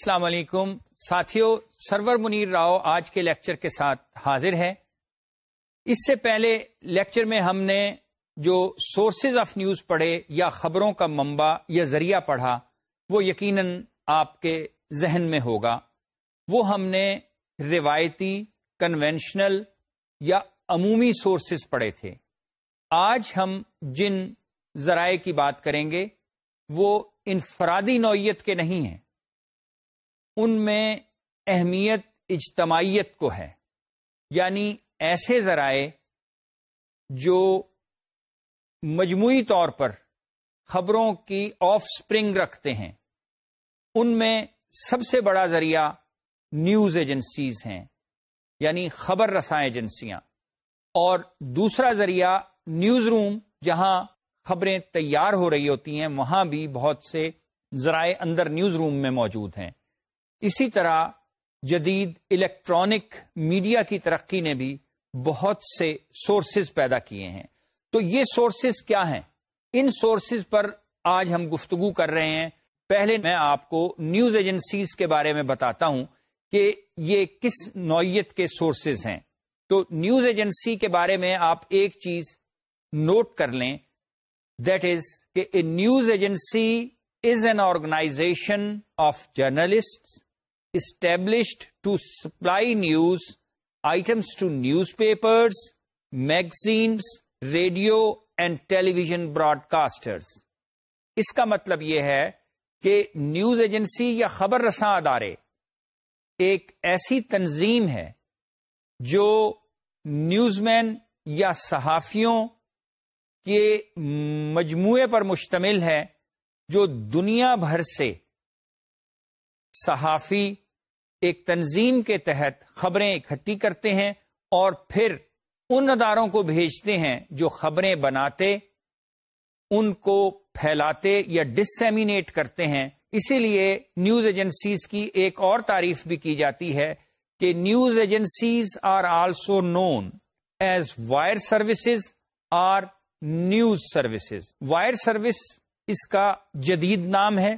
السلام علیکم۔ ساتھیوں سرور منیر راؤ آج کے لیکچر کے ساتھ حاضر ہے اس سے پہلے لیکچر میں ہم نے جو سورسز آف نیوز پڑھے یا خبروں کا منبع یا ذریعہ پڑھا، وہ یقیناً آپ کے ذہن میں ہوگا۔ وہ ہم نے روایتی کنونشنل یا عمومی سورسز پڑھے تھے۔ آج ہم جن ذرائع کی بات کریں گے، وہ انفرادی نوعیت کے نہیں ہیں۔ ان میں اہمیت اجتماعیت کو ہے۔ یعنی ایسے ذرائع جو مجموعی طور پر خبروں کی آف سپرنگ رکھتے ہیں۔ ان میں سب سے بڑا ذریعہ نیوز ایجنسیز ہیں یعنی خبر رساں ایجنسیاں۔ اور دوسرا ذریعہ نیوز روم، جہاں خبریں تیار ہو رہی ہوتی ہیں، وہاں بھی بہت سے ذرائع اندر نیوز روم میں موجود ہیں۔ اسی طرح جدید الیکٹرانک میڈیا کی ترقی نے بھی بہت سے سورسز پیدا کیے ہیں۔ تو یہ سورسز کیا ہیں؟ ان سورسز پر آج ہم گفتگو کر رہے ہیں۔ پہلے میں آپ کو نیوز ایجنسیز کے بارے میں بتاتا ہوں کہ یہ کس نوعیت کے سورسز ہیں۔ تو نیوز ایجنسی کے بارے میں آپ ایک چیز نوٹ کر لیں دیٹ از کہ a news agency is an organisation of journalist established to supply news items to newspapers magazines radio and television broadcasters اس کا مطلب یہ ہے کہ نیوز ایجنسی یا خبر رساں ادارے ایک ایسی تنظیم ہے جو نیوز مین یا صحافیوں کے مجموعے پر مشتمل ہے جو دنیا بھر سے صحافی ایک تنظیم کے تحت خبریں اکٹھی کرتے ہیں اور پھر ان اداروں کو بھیجتے ہیں جو خبریں بناتے، ان کو پھیلاتے یا ڈسمینیٹ کرتے ہیں۔ اسی لیے نیوز ایجنسیز کی ایک اور تعریف بھی کی جاتی ہے کہ news agencies are also known as wire services are news services. Wire service اس کا جدید نام ہے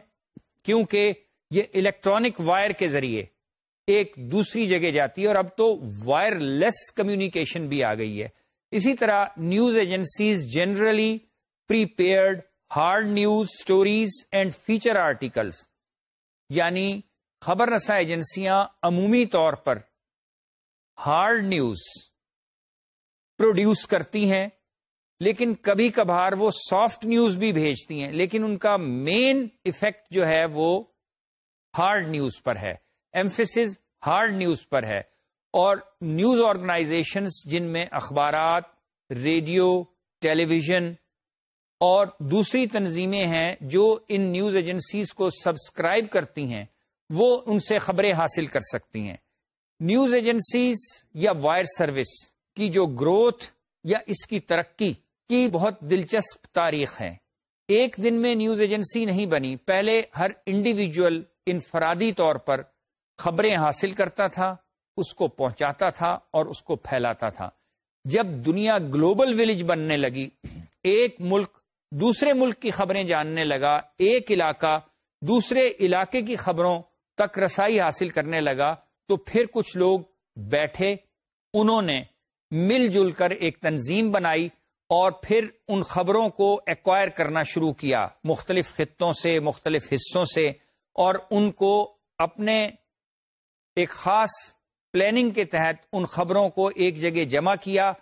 کیونکہ یہ الیکٹرانک وائر کے ذریعے ایک دوسری جگہ جاتی ہے اور اب تو وائر لیس کمیونیکیشن بھی آ گئی ہے۔ اسی طرح news agencies generally prepared hard news stories and feature articles یعنی خبر رساں ایجنسیاں عمومی طور پر ہارڈ نیوز پروڈیوس کرتی ہیں، لیکن کبھی کبھار وہ سافٹ نیوز بھی بھیجتی ہیں، لیکن ان کا مین افیکٹ جو ہے وہ ہارڈ نیوز پر ہے۔ ایمفس ہارڈ نیوز پر ہے اور نیوز آرگنائزیشنس جن میں اخبارات، ریڈیو ٹیلی ویژن اور دوسری تنظیمیں ہیں جو ان نیوز ایجنسیز کو سبسکرائب کرتی ہیں، وہ ان سے خبریں حاصل کر سکتی ہیں۔ نیوز ایجنسیز یا وائر سروس کی جو گروتھ یا اس کی ترقی کی بہت دلچسپ تاریخ ہے۔ ایک دن میں نیوز ایجنسی نہیں بنی، پہلے ہر انڈیویجل انفرادی طور پر خبریں حاصل کرتا تھا، اس کو پہنچاتا تھا اور اس کو پھیلاتا تھا۔ جب دنیا گلوبل ولیج بننے لگی، ایک ملک دوسرے ملک کی خبریں جاننے لگا، ایک علاقہ دوسرے علاقے کی خبروں تک رسائی حاصل کرنے لگا، تو پھر کچھ لوگ بیٹھے، انہوں نے مل جل کر ایک تنظیم بنائی اور پھر ان خبروں کو ایکوائر کرنا شروع کیا، مختلف خطوں سے، مختلف حصوں سے، اور ان کو اپنے ایک خاص پلاننگ کے تحت ان خبروں کو ایک جگہ جمع کیا،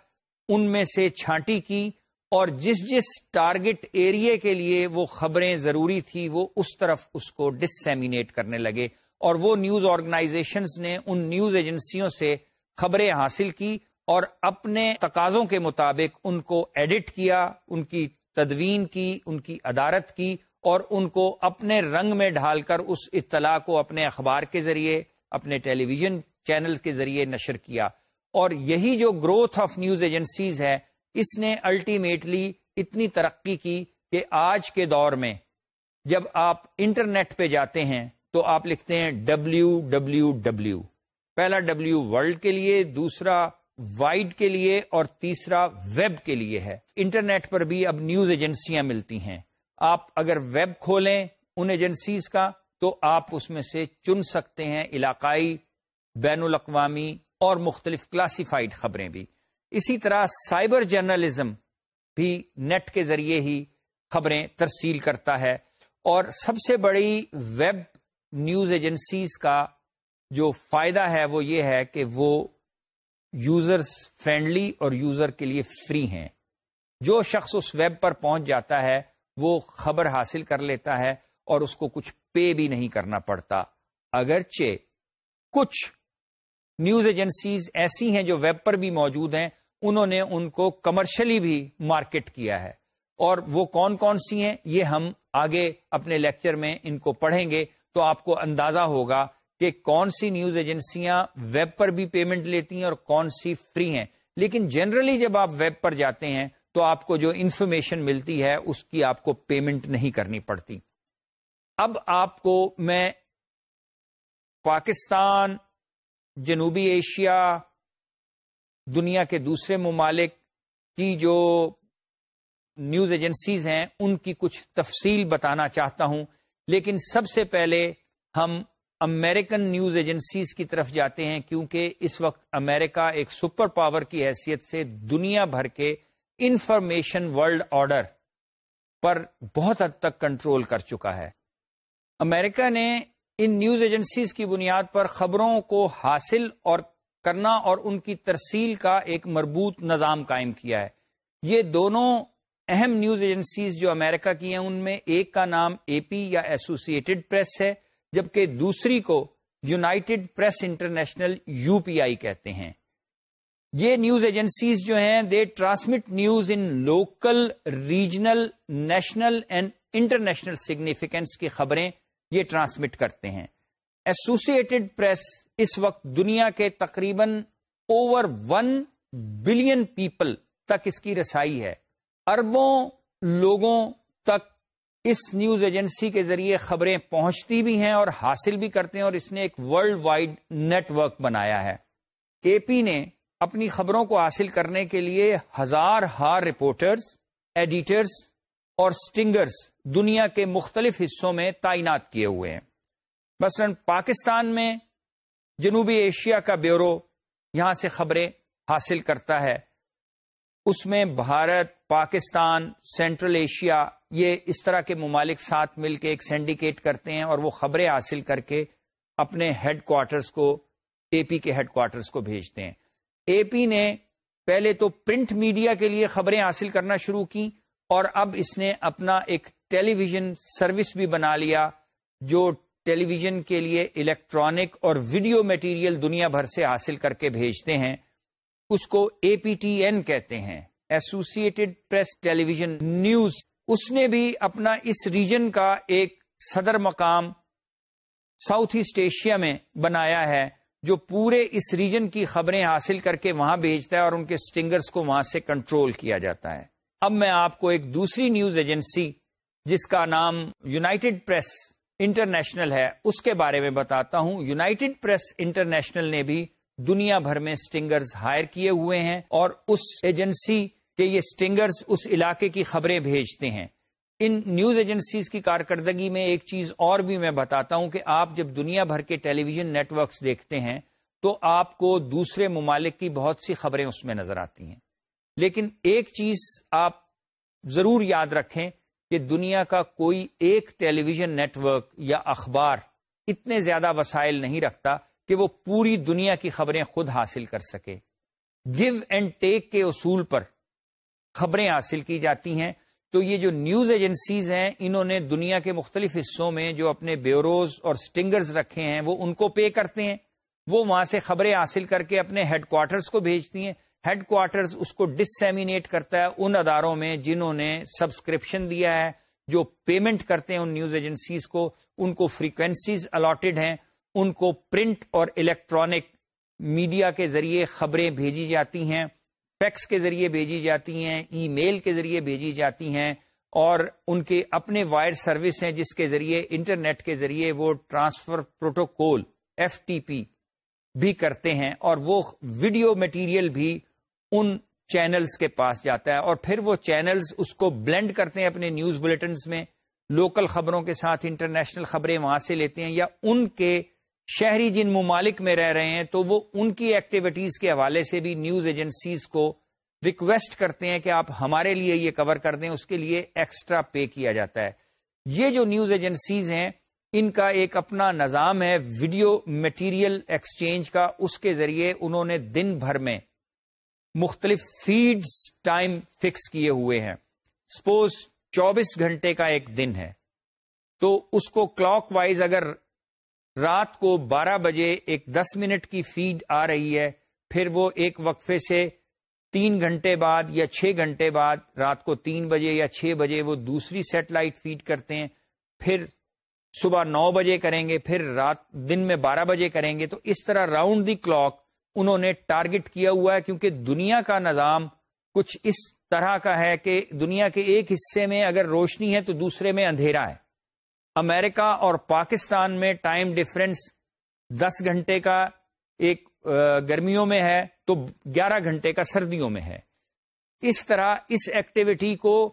ان میں سے چھانٹی کی اور جس جس ٹارگٹ ایریے کے لیے وہ خبریں ضروری تھی وہ اس طرف اس کو ڈسمینیٹ کرنے لگے اور وہ نیوز آرگنائزیشنز نے ان نیوز ایجنسیوں سے خبریں حاصل کی اور اپنے تقاضوں کے مطابق ان کو ایڈٹ کیا، ان کی تدوین کی، ان کی عدارت کی اور ان کو اپنے رنگ میں ڈھال کر اس اطلاع کو اپنے اخبار کے ذریعے اپنے ٹیلی ویژن چینل کے ذریعے نشر کیا۔ اور یہی جو گروتھ آف نیوز ایجنسیز ہے، اس نے الٹیمیٹلی اتنی ترقی کی کہ آج کے دور میں جب آپ انٹرنیٹ پہ جاتے ہیں تو آپ لکھتے ہیں ڈبلو ڈبلو ڈبلو پہلا ڈبلو ورلڈ کے لیے، دوسرا وائڈ کے لیے، اور تیسرا ویب کے لیے ہے۔ انٹرنیٹ پر بھی اب نیوز ایجنسیاں ملتی ہیں۔ آپ اگر ویب کھولیں ان ایجنسیز کا تو آپ اس میں سے چن سکتے ہیں علاقائی، بین الاقوامی اور مختلف کلاسیفائڈ خبریں بھی۔ اسی طرح سائبر جرنلزم بھی نیٹ کے ذریعے ہی خبریں ترسیل کرتا ہے اور سب سے بڑی ویب نیوز ایجنسیز کا جو فائدہ ہے وہ یہ ہے کہ وہ یوزرز فرینڈلی اور یوزر کے لیے فری ہیں۔ جو شخص اس ویب پر پہنچ جاتا ہے وہ خبر حاصل کر لیتا ہے اور اس کو کچھ پے بھی نہیں کرنا پڑتا۔ اگرچہ کچھ نیوز ایجنسیز ایسی ہیں جو ویب پر بھی موجود ہیں، انہوں نے ان کو کمرشلی بھی مارکیٹ کیا ہے۔ اور وہ کون کون سی ہیں، یہ ہم آگے اپنے لیکچر میں ان کو پڑھیں گے۔ تو آپ کو اندازہ ہوگا کہ کون سی نیوز ایجنسیاں ویب پر بھی پیمنٹ لیتی ہیں اور کون سی فری ہیں۔ لیکن جنرلی جب آپ ویب پر جاتے ہیں تو آپ کو جو انفارمیشن ملتی ہے، اس کی آپ کو پیمنٹ نہیں کرنی پڑتی۔ اب آپ کو میں پاکستان، جنوبی ایشیا، دنیا کے دوسرے ممالک کی جو نیوز ایجنسیز ہیں، ان کی کچھ تفصیل بتانا چاہتا ہوں۔ لیکن سب سے پہلے ہم امریکن نیوز ایجنسیز کی طرف جاتے ہیں، کیونکہ اس وقت امریکہ ایک سپر پاور کی حیثیت سے دنیا بھر کے انفارمیشن ورلڈ آرڈر پر بہت حد تک کنٹرول کر چکا ہے۔ امریکہ نے ان نیوز ایجنسیز کی بنیاد پر خبروں کو حاصل اور کرنا اور ان کی ترسیل کا ایک مربوط نظام قائم کیا ہے۔ یہ دونوں اہم نیوز ایجنسیز جو امریکہ کی ہیں، ان میں ایک کا نام اے پی یا ایسوسیٹڈ پریس ہے، جبکہ دوسری کو United Press International U P I کہتے ہیں۔ یہ نیوز ایجنسیز جو ہیں they transmit news in local regional national and international significance کی خبریں یہ ٹرانسمٹ کرتے ہیں۔ ایسوسیٹڈ پریس اس وقت دنیا کے تقریباً اوور ون بلین پیپل تک اس کی رسائی ہے۔ اربوں لوگوں تک اس نیوز ایجنسی کے ذریعے خبریں پہنچتی بھی ہیں اور حاصل بھی کرتے ہیں اور اس نے ایک ورلڈ وائڈ نیٹ ورک بنایا ہے۔ اے پی نے اپنی خبروں کو حاصل کرنے کے لیے ہزار ہار رپورٹرز ایڈیٹرز اور سٹنگرز دنیا کے مختلف حصوں میں تعینات کیے ہوئے ہیں۔ مثلا پاکستان میں جنوبی ایشیا کا بیورو یہاں سے خبریں حاصل کرتا ہے۔ اس میں بھارت، پاکستان، سینٹرل ایشیا، یہ اس طرح کے ممالک ساتھ مل کے ایک سینڈیکیٹ کرتے ہیں اور وہ خبریں حاصل کر کے اپنے ہیڈ کوارٹرز کو، اے پی کے ہیڈ کوارٹرز کو بھیجتے ہیں۔ اے پی نے پہلے تو پرنٹ میڈیا کے لیے خبریں حاصل کرنا شروع کی اور اب اس نے اپنا ایک ٹیلی ویژن سروس بھی بنا لیا جو ٹیلی ویژن کے لیے الیکٹرانک اور ویڈیو میٹیریل دنیا بھر سے حاصل کر کے بھیجتے ہیں۔ اس کو اے پی ٹی این کہتے ہیں Associated Press television news اس نے بھی اپنا اس ریجن کا ایک صدر مقام ساؤتھ ایسٹ ایشیا میں بنایا ہے، جو پورے اس ریجن کی خبریں حاصل کر کے وہاں بھیجتا ہے اور ان کے سٹنگرز کو وہاں سے کنٹرول کیا جاتا ہے۔ اب میں آپ کو ایک دوسری نیوز ایجنسی جس کا نام یونائٹڈ پریس انٹرنیشنل ہے، اس کے بارے میں بتاتا ہوں۔ یونائٹڈ پریس انٹرنیشنل نے بھی دنیا بھر میں سٹنگرز ہائر کیے ہوئے ہیں اور اس ایجنسی کہ یہ سٹنگرز اس علاقے کی خبریں بھیجتے ہیں۔ ان نیوز ایجنسیز کی کارکردگی میں ایک چیز اور بھی میں بتاتا ہوں کہ آپ جب دنیا بھر کے ٹیلی ویژن نیٹ ورکس دیکھتے ہیں تو آپ کو دوسرے ممالک کی بہت سی خبریں اس میں نظر آتی ہیں۔ لیکن ایک چیز آپ ضرور یاد رکھیں کہ دنیا کا کوئی ایک ٹیلی ویژن نیٹ ورک یا اخبار اتنے زیادہ وسائل نہیں رکھتا کہ وہ پوری دنیا کی خبریں خود حاصل کر سکے۔ گیو اینڈ ٹیک کے اصول پر خبریں حاصل کی جاتی ہیں۔ تو یہ جو نیوز ایجنسیز ہیں، انہوں نے دنیا کے مختلف حصوں میں جو اپنے بیوروز اور سٹنگرز رکھے ہیں، وہ ان کو پے کرتے ہیں۔ وہ وہاں سے خبریں حاصل کر کے اپنے ہیڈ کوارٹرز کو بھیجتی ہیں۔ ہیڈ کوارٹرز اس کو ڈسمینیٹ کرتا ہے ان اداروں میں جنہوں نے سبسکرپشن دیا ہے، جو پیمنٹ کرتے ہیں ان نیوز ایجنسیز کو، ان کو فریکوینسیز الاٹڈ ہیں، ان کو پرنٹ اور الیکٹرانک میڈیا کے ذریعے خبریں بھیجی جاتی ہیں فیکس کے ذریعے بھیجی جاتی ہیں ای میل کے ذریعے بھیجی جاتی ہیں اور ان کے اپنے وائر سروس ہیں جس کے ذریعے انٹرنیٹ کے ذریعے وہ transfer protocol F T P بھی کرتے ہیں اور وہ ویڈیو مٹیریل بھی ان چینلز کے پاس جاتا ہے اور پھر وہ چینلز اس کو بلینڈ کرتے ہیں اپنے نیوز بلٹنز میں لوکل خبروں کے ساتھ انٹرنیشنل خبریں وہاں سے لیتے ہیں یا ان کے شہری جن ممالک میں رہ رہے ہیں تو وہ ان کی ایکٹیویٹیز کے حوالے سے بھی نیوز ایجنسیز کو ریکویسٹ کرتے ہیں کہ آپ ہمارے لیے یہ کور کر دیں، اس کے لیے ایکسٹرا پے کیا جاتا ہے۔ یہ جو نیوز ایجنسیز ہیں، ان کا ایک اپنا نظام ہے ویڈیو میٹیریل ایکسچینج کا، اس کے ذریعے انہوں نے دن بھر میں مختلف فیڈز ٹائم فکس کیے ہوئے ہیں۔ سپوز چوبیس گھنٹے کا ایک دن ہے، تو اس کو کلاک وائز اگر رات کو بارہ بجے ایک دس منٹ کی فیڈ آ رہی ہے، پھر وہ ایک وقفے سے تین گھنٹے بعد یا چھ گھنٹے بعد رات کو تین بجے یا چھ بجے وہ دوسری سیٹلائٹ فیڈ کرتے ہیں، پھر صبح نو بجے کریں گے، پھر رات دن میں بارہ بجے کریں گے۔ تو اس طرح راؤنڈ دی کلاک انہوں نے ٹارگٹ کیا ہوا ہے کیونکہ دنیا کا نظام کچھ اس طرح کا ہے کہ دنیا کے ایک حصے میں اگر روشنی ہے تو دوسرے میں اندھیرا ہے۔ امریکہ اور پاکستان میں ٹائم ڈفرینس دس گھنٹے کا ایک گرمیوں میں ہے تو گیارہ گھنٹے کا سردیوں میں ہے۔ اس طرح اس ایکٹیویٹی کو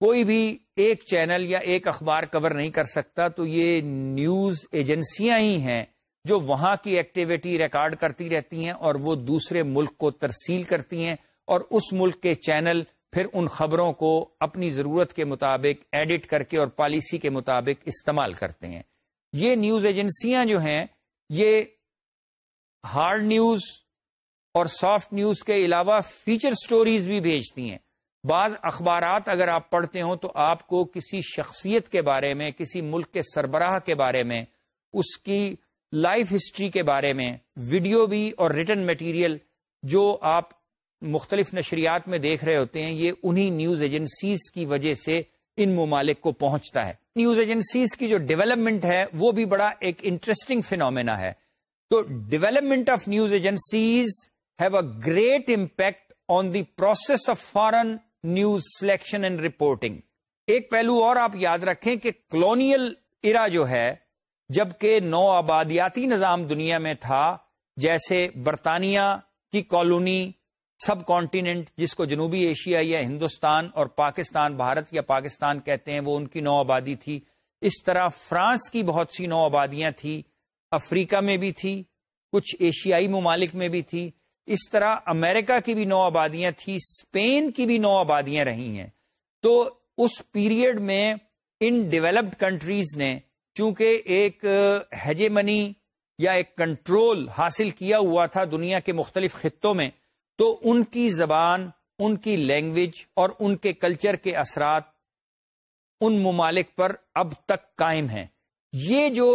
کوئی بھی ایک چینل یا ایک اخبار کور نہیں کر سکتا۔ تو یہ نیوز ایجنسیاں ہی ہیں۔ جو وہاں کی ایکٹیویٹی ریکارڈ کرتی رہتی ہیں اور وہ دوسرے ملک کو ترسیل کرتی ہیں اور اس ملک کے چینل پھر ان خبروں کو اپنی ضرورت کے مطابق ایڈٹ کر کے اور پالیسی کے مطابق استعمال کرتے ہیں۔ یہ نیوز ایجنسیاں جو ہیں، یہ ہارڈ نیوز اور سافٹ نیوز کے علاوہ فیچر سٹوریز بھی بھیجتی ہیں۔ بعض اخبارات اگر آپ پڑھتے ہوں تو آپ کو کسی شخصیت کے بارے میں، کسی ملک کے سربراہ کے بارے میں، اس کی لائف ہسٹری کے بارے میں، ویڈیو بھی اور ریٹرن میٹیریل جو آپ مختلف نشریات میں دیکھ رہے ہوتے ہیں، یہ انہی نیوز ایجنسیز کی وجہ سے ان ممالک کو پہنچتا ہے۔ نیوز ایجنسیز کی جو ڈیولپمنٹ ہے، وہ بھی بڑا ایک انٹرسٹنگ فینومینا ہے۔ تو development of news agencies have a great impact on the process of foreign news selection and reporting ایک پہلو اور آپ یاد رکھیں کہ کلونیل ارا جو ہے جبکہ نو آبادیاتی نظام دنیا میں تھا، جیسے برطانیہ کی کالونی سب کانٹیننٹ، جس کو جنوبی ایشیا یا ہندوستان اور پاکستان، بھارت یا پاکستان کہتے ہیں، وہ ان کی نو آبادی تھی۔ اس طرح فرانس کی بہت سی نو آبادیاں تھی افریقہ میں بھی تھی، کچھ ایشیائی ممالک میں بھی تھی۔ اس طرح امریکہ کی بھی نو آبادیاں تھی اسپین کی بھی نو آبادیاں رہی ہیں۔ تو اس پیریڈ میں ان ڈیولپڈ کنٹریز نے چونکہ ایک ہیجمنی یا ایک کنٹرول حاصل کیا ہوا تھا دنیا کے مختلف خطوں میں، تو ان کی زبان، ان کی لینگویج اور ان کے کلچر کے اثرات ان ممالک پر اب تک قائم ہیں۔ یہ جو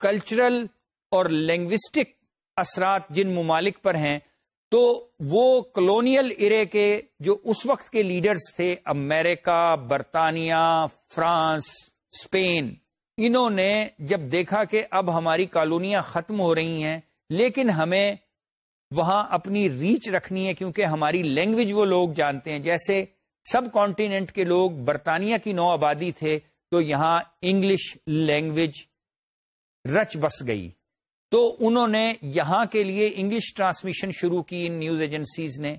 کلچرل اور لینگوسٹک اثرات جن ممالک پر ہیں، تو وہ کلونیل ارے کے جو اس وقت کے لیڈرز تھے، امریکہ، برطانیہ، فرانس اسپین انہوں نے جب دیکھا کہ اب ہماری کالونیاں ختم ہو رہی ہیں، لیکن ہمیں وہاں اپنی ریچ رکھنی ہے کیونکہ ہماری لینگویج وہ لوگ جانتے ہیں۔ جیسے سب کانٹیننٹ کے لوگ برطانیہ کی نو آبادی تھے تو یہاں انگلش لینگویج رچ بس گئی۔ تو انہوں نے یہاں کے لیے انگلش ٹرانسمیشن شروع کی ان نیوز ایجنسیز نے۔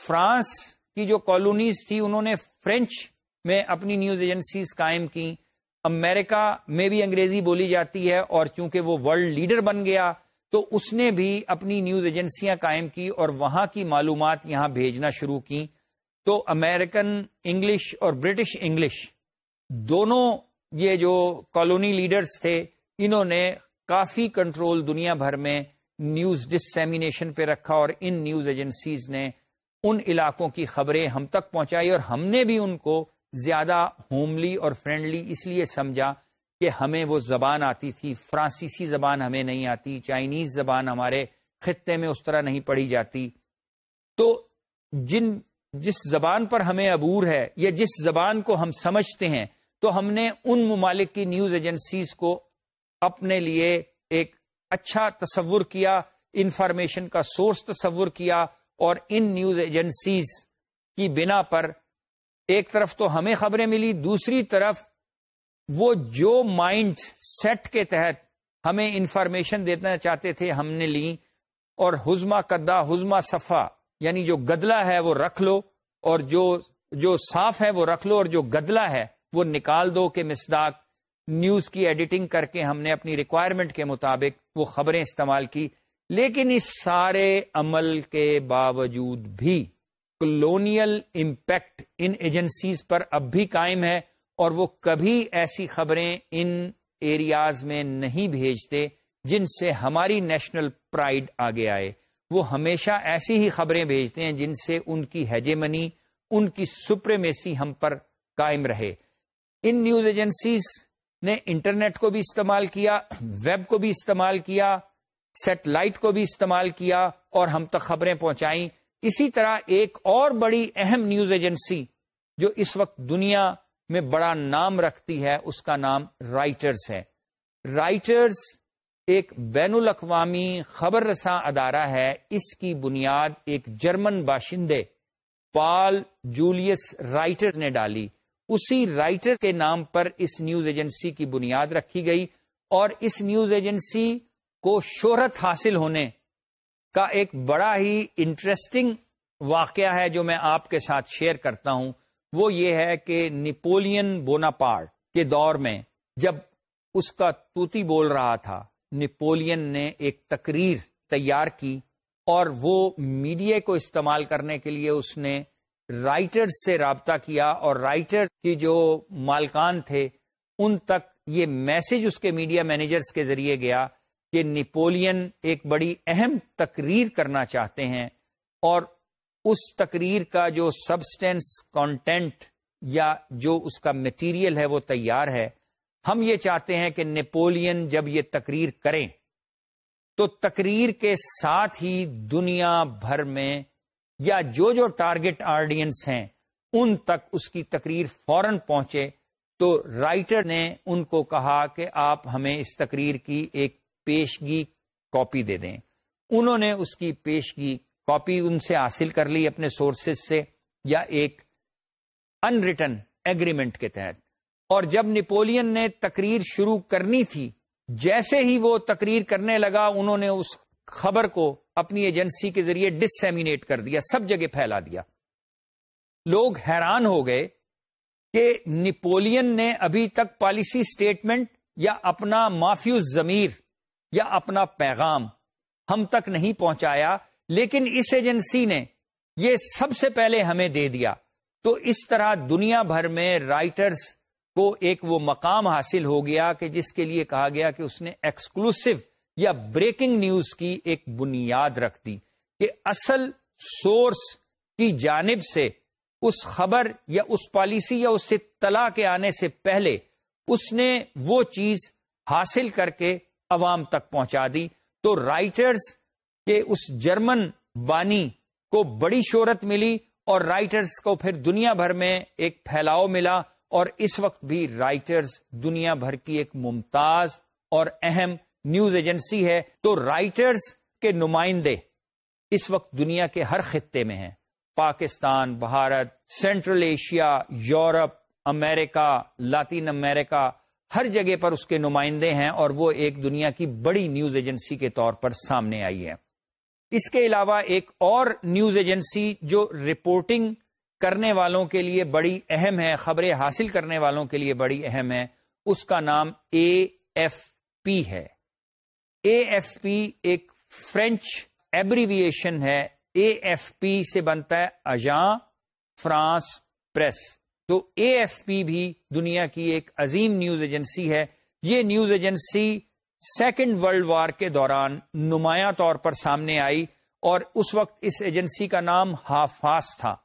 فرانس کی جو کالونیز تھی، انہوں نے فرینچ میں اپنی نیوز ایجنسیز قائم کی امریکہ میں بھی انگریزی بولی جاتی ہے اور چونکہ وہ ورلڈ لیڈر بن گیا، تو اس نے بھی اپنی نیوز ایجنسیاں قائم کی اور وہاں کی معلومات یہاں بھیجنا شروع کی۔ تو امریکن انگلش اور برٹش انگلش دونوں یہ جو کالونی لیڈرز تھے، انہوں نے کافی کنٹرول دنیا بھر میں نیوز ڈسمینیشن پہ رکھا اور ان نیوز ایجنسیز نے ان علاقوں کی خبریں ہم تک پہنچائی اور ہم نے بھی ان کو زیادہ ہوملی اور فرینڈلی اس لیے سمجھا کہ ہمیں وہ زبان آتی تھی، فرانسیسی زبان ہمیں نہیں آتی، چائنیز زبان ہمارے خطے میں اس طرح نہیں پڑھی جاتی۔ تو جن، جس زبان پر ہمیں عبور ہے یا جس زبان کو ہم سمجھتے ہیں، تو ہم نے ان ممالک کی نیوز ایجنسیز کو اپنے لیے ایک اچھا تصور کیا، انفارمیشن کا سورس تصور کیا اور ان نیوز ایجنسیز کی بنا پر ایک طرف تو ہمیں خبریں ملی، دوسری طرف وہ جو مائنڈ سیٹ کے تحت ہمیں انفارمیشن دینا چاہتے تھے، ہم نے لی اور ہزما کدا ہزما صفا یعنی جو گدلا ہے وہ رکھ لو، اور جو جو صاف ہے وہ رکھ لو، اور جو گدلا ہے وہ نکال دو کہ مسداق نیوز کی ایڈیٹنگ کر کے ہم نے اپنی ریکوائرمنٹ کے مطابق وہ خبریں استعمال کی۔ لیکن اس سارے عمل کے باوجود بھی کلونیل امپیکٹ ان ایجنسیز پر اب بھی قائم ہے اور وہ کبھی ایسی خبریں ان ایریاز میں نہیں بھیجتے جن سے ہماری نیشنل پرائڈ آگے آئے۔ وہ ہمیشہ ایسی ہی خبریں بھیجتے ہیں جن سے ان کی ہیجمنی ان کی سپریمیسی ہم پر قائم رہے۔ ان نیوز ایجنسیز نے انٹرنیٹ کو بھی استعمال کیا ویب کو بھی استعمال کیا سیٹلائٹ کو بھی استعمال کیا اور ہم تک خبریں پہنچائیں۔ اسی طرح ایک اور بڑی اہم نیوز ایجنسی جو اس وقت دنیا میں بڑا نام رکھتی ہے، اس کا نام رائٹرز ہے۔ رائٹرز ایک بین الاقوامی خبر رساں ادارہ ہے۔ اس کی بنیاد ایک جرمن باشندے پال جولیس رائٹر نے ڈالی۔ اسی رائٹر کے نام پر اس نیوز ایجنسی کی بنیاد رکھی گئی اور اس نیوز ایجنسی کو شہرت حاصل ہونے کا ایک بڑا ہی انٹرسٹنگ واقعہ ہے جو میں آپ کے ساتھ شیئر کرتا ہوں۔ وہ یہ ہے کہ نیپولین بوناپارٹ کے دور میں جب اس کا توتی بول رہا تھا نیپولین نے ایک تقریر تیار کی اور وہ میڈیا کو استعمال کرنے کے لیے اس نے رائٹر سے رابطہ کیا اور رائٹر کی جو مالکان تھے، ان تک یہ میسج اس کے میڈیا مینیجرز کے ذریعے گیا۔ کہ نیپولین ایک بڑی اہم تقریر کرنا چاہتے ہیں اور اس تقریر کا جو سبسٹینس کانٹینٹ یا جو اس کا مٹیریل ہے وہ تیار ہے، ہم یہ چاہتے ہیں کہ نیپولین جب یہ تقریر کریں تو تقریر کے ساتھ ہی دنیا بھر میں یا جو جو ٹارگٹ آڈینس ہیں ان تک اس کی تقریر فوراً پہنچے تو رائٹر نے ان کو کہا کہ آپ ہمیں اس تقریر کی ایک پیشگی کاپی دے دیں۔ انہوں نے اس کی پیشگی کاپی ان سے حاصل کر لی اپنے سورسز سے یا ایک ان ریٹن ایگریمنٹ کے تحت۔ اور جب نیپولین نے تقریر شروع کرنی تھی، جیسے ہی وہ تقریر کرنے لگا، انہوں نے اس خبر کو اپنی ایجنسی کے ذریعے ڈسمینیٹ کر دیا، سب جگہ پھیلا دیا۔ لوگ حیران ہو گئے کہ نیپولین نے ابھی تک پالیسی سٹیٹمنٹ یا اپنا مافیوز ضمیر یا اپنا پیغام ہم تک نہیں پہنچایا، لیکن اس ایجنسی نے یہ سب سے پہلے ہمیں دے دیا۔ تو اس طرح دنیا بھر میں رائٹرز کو ایک وہ مقام حاصل ہو گیا کہ جس کے لیے کہا گیا کہ اس نے ایکسکلوسو یا بریکنگ نیوز کی ایک بنیاد رکھ دی کہ اصل سورس کی جانب سے اس خبر یا اس پالیسی یا اس اطلاع کے آنے سے پہلے اس نے وہ چیز حاصل کر کے عوام تک پہنچا دی۔ تو رائٹرز کے اس جرمن بانی کو بڑی شہرت ملی اور رائٹرز کو پھر دنیا بھر میں ایک پھیلاؤ ملا اور اس وقت بھی رائٹرز دنیا بھر کی ایک ممتاز اور اہم نیوز ایجنسی ہے۔ تو رائٹرز کے نمائندے اس وقت دنیا کے ہر خطے میں ہیں۔ Pakistan, Bharat central Asia Europe America Latin America ہر جگہ پر اس کے نمائندے ہیں اور وہ ایک دنیا کی بڑی نیوز ایجنسی کے طور پر سامنے آئی ہے اس کے علاوہ ایک اور نیوز ایجنسی جو رپورٹنگ کرنے والوں کے لیے بڑی اہم ہے، خبریں حاصل کرنے والوں کے لیے بڑی اہم ہے اس کا نام اے ایف پی ہے۔ اے ایف پی ایک فرینچ ایبریویشن ہے۔ اے ایف پی سے بنتا ہے اجان فرانس پریس۔ تو اے ایف پی بھی دنیا کی ایک عظیم نیوز ایجنسی ہے۔ یہ news agency second world war کے دوران نمایاں طور پر سامنے آئی اور اس وقت اس ایجنسی کا نام ہافاس تھا۔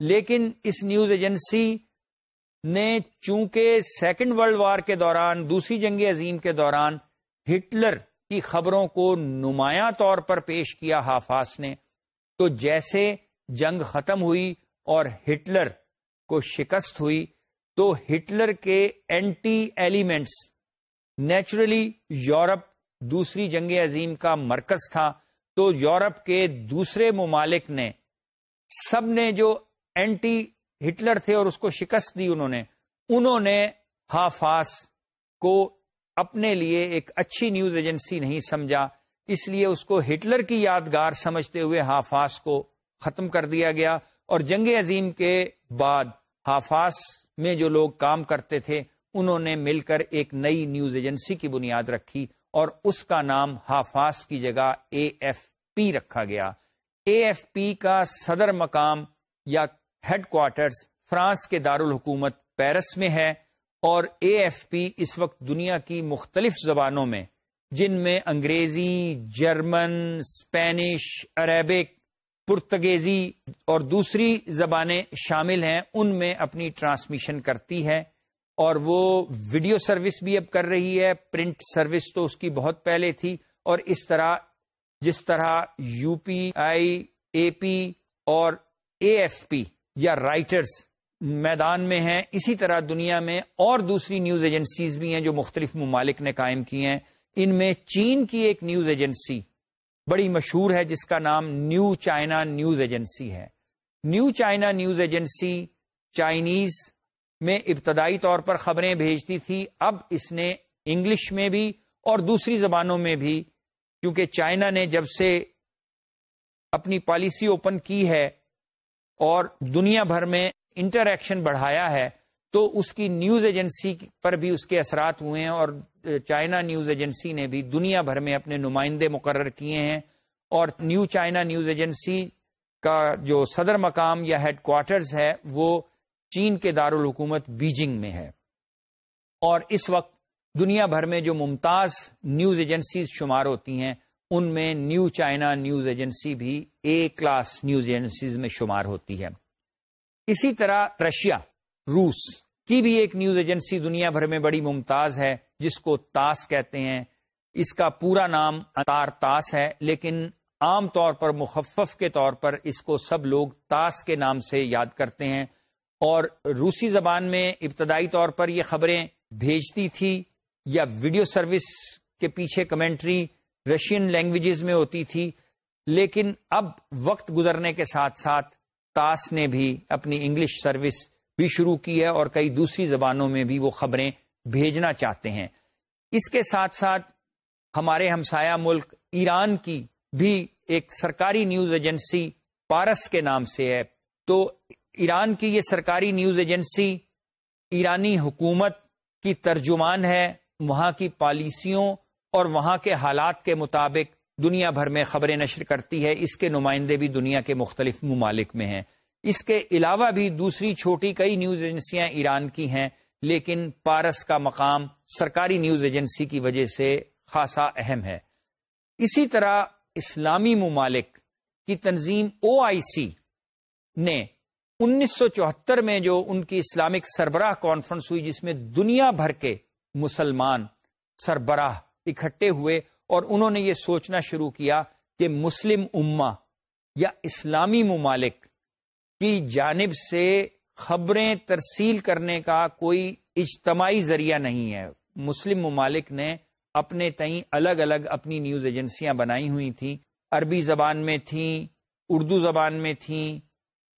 لیکن اس نیوز ایجنسی نے چونکہ سیکنڈ ورلڈ وار کے دوران، دوسری جنگ عظیم کے دوران ہٹلر کی خبروں کو نمایاں طور پر پیش کیا ہافاس نے، تو جیسے جنگ ختم ہوئی اور ہٹلر کو شکست ہوئی تو ہٹلر کے اینٹی ایلیمنٹس، نیچرلی یورپ دوسری جنگ عظیم کا مرکز تھا، تو یورپ کے دوسرے ممالک نے سب نے جو اینٹی ہٹلر تھے اور اس کو شکست دی انہوں نے انہوں نے ہافاس کو اپنے لیے ایک اچھی نیوز ایجنسی نہیں سمجھا، اس لیے اس کو ہٹلر کی یادگار سمجھتے ہوئے ہافاس کو ختم کر دیا گیا اور جنگ عظیم کے بعد ہافاس میں جو لوگ کام کرتے تھے، انہوں نے مل کر ایک نئی نیوز ایجنسی کی بنیاد رکھی اور اس کا نام حافاظ کی جگہ اے ایف پی رکھا گیا۔ اے ایف پی کا صدر مقام یا ہیڈ کوارٹرز فرانس کے دارالحکومت پیرس میں ہے اور اے ایف پی اس وقت دنیا کی مختلف زبانوں میں، جن میں انگریزی، جرمن اسپینش عربک پرتگیزی اور دوسری زبانیں شامل ہیں، ان میں اپنی ٹرانسمیشن کرتی ہے اور وہ ویڈیو سروس بھی اب کر رہی ہے، پرنٹ سروس تو اس کی بہت پہلے تھی اور اس طرح، جس طرح یو پی آئی، اے پی اور اے ایف پی یا رائٹرز میدان میں ہیں، اسی طرح دنیا میں اور دوسری نیوز ایجنسیز بھی ہیں جو مختلف ممالک نے قائم کی ہیں۔ ان میں چین کی ایک نیوز ایجنسی بڑی مشہور ہے جس کا نام نیو چائنا نیوز ایجنسی ہے۔ New China news agency Chinese میں ابتدائی طور پر خبریں بھیجتی تھی، اب اس نے انگلش میں بھی اور دوسری زبانوں میں بھی، کیونکہ چائنا نے جب سے اپنی پالیسی اوپن کی ہے اور دنیا بھر میں انٹریکشن بڑھایا ہے تو اس کی نیوز ایجنسی پر بھی اس کے اثرات ہوئے ہیں اور چائنا نیوز ایجنسی نے بھی دنیا بھر میں اپنے نمائندے مقرر کیے ہیں اور نیو چائنا نیوز ایجنسی کا جو صدر مقام یا ہیڈ کوارٹرز ہے وہ چین کے دارالحکومت بیجنگ میں ہے۔ اور اس وقت دنیا بھر میں جو ممتاز نیوز ایجنسیز شمار ہوتی ہیں، ان میں نیو چائنا نیوز ایجنسی بھی اے کلاس نیوز ایجنسیز میں شمار ہوتی ہے۔ اسی طرح رشیا روس۔ کی بھی ایک نیوز ایجنسی دنیا بھر میں بڑی ممتاز ہے، جس کو تاس کہتے ہیں۔ اس کا پورا نام اتار تاس ہے، لیکن عام طور پر مخفف کے طور پر اس کو سب لوگ تاس کے نام سے یاد کرتے ہیں۔ اور روسی زبان میں ابتدائی طور پر یہ خبریں بھیجتی تھی یا ویڈیو سروس کے پیچھے کمنٹری رشین لینگویجز میں ہوتی تھی، لیکن اب وقت گزرنے کے ساتھ ساتھ تاس نے بھی اپنی انگلش سروس بھی شروع کی ہے اور کئی دوسری زبانوں میں بھی وہ خبریں بھیجنا چاہتے ہیں۔ اس کے ساتھ ساتھ ہمارے ہمسایہ ملک ایران کی بھی ایک سرکاری نیوز ایجنسی پارس کے نام سے ہے۔ تو ایران کی یہ سرکاری نیوز ایجنسی ایرانی حکومت کی ترجمان ہے۔ وہاں کی پالیسیوں اور وہاں کے حالات کے مطابق دنیا بھر میں خبریں نشر کرتی ہے۔ اس کے نمائندے بھی دنیا کے مختلف ممالک میں ہیں۔ اس کے علاوہ بھی دوسری چھوٹی کئی نیوز ایجنسیاں ایران کی ہیں، لیکن پارس کا مقام سرکاری نیوز ایجنسی کی وجہ سے خاصا اہم ہے۔ اسی طرح اسلامی ممالک کی تنظیم او آئی سی نے انیس سو چوہتر میں جو ان کی اسلامک سربراہ کانفرنس ہوئی، جس میں دنیا بھر کے مسلمان سربراہ اکٹھے ہوئے اور انہوں نے یہ سوچنا شروع کیا کہ مسلم اما یا اسلامی ممالک کی جانب سے خبریں ترسیل کرنے کا کوئی اجتماعی ذریعہ نہیں ہے۔ مسلم ممالک نے اپنے تئیں الگ الگ اپنی نیوز ایجنسیاں بنائی ہوئی تھیں۔ عربی زبان میں تھیں، اردو زبان میں تھیں،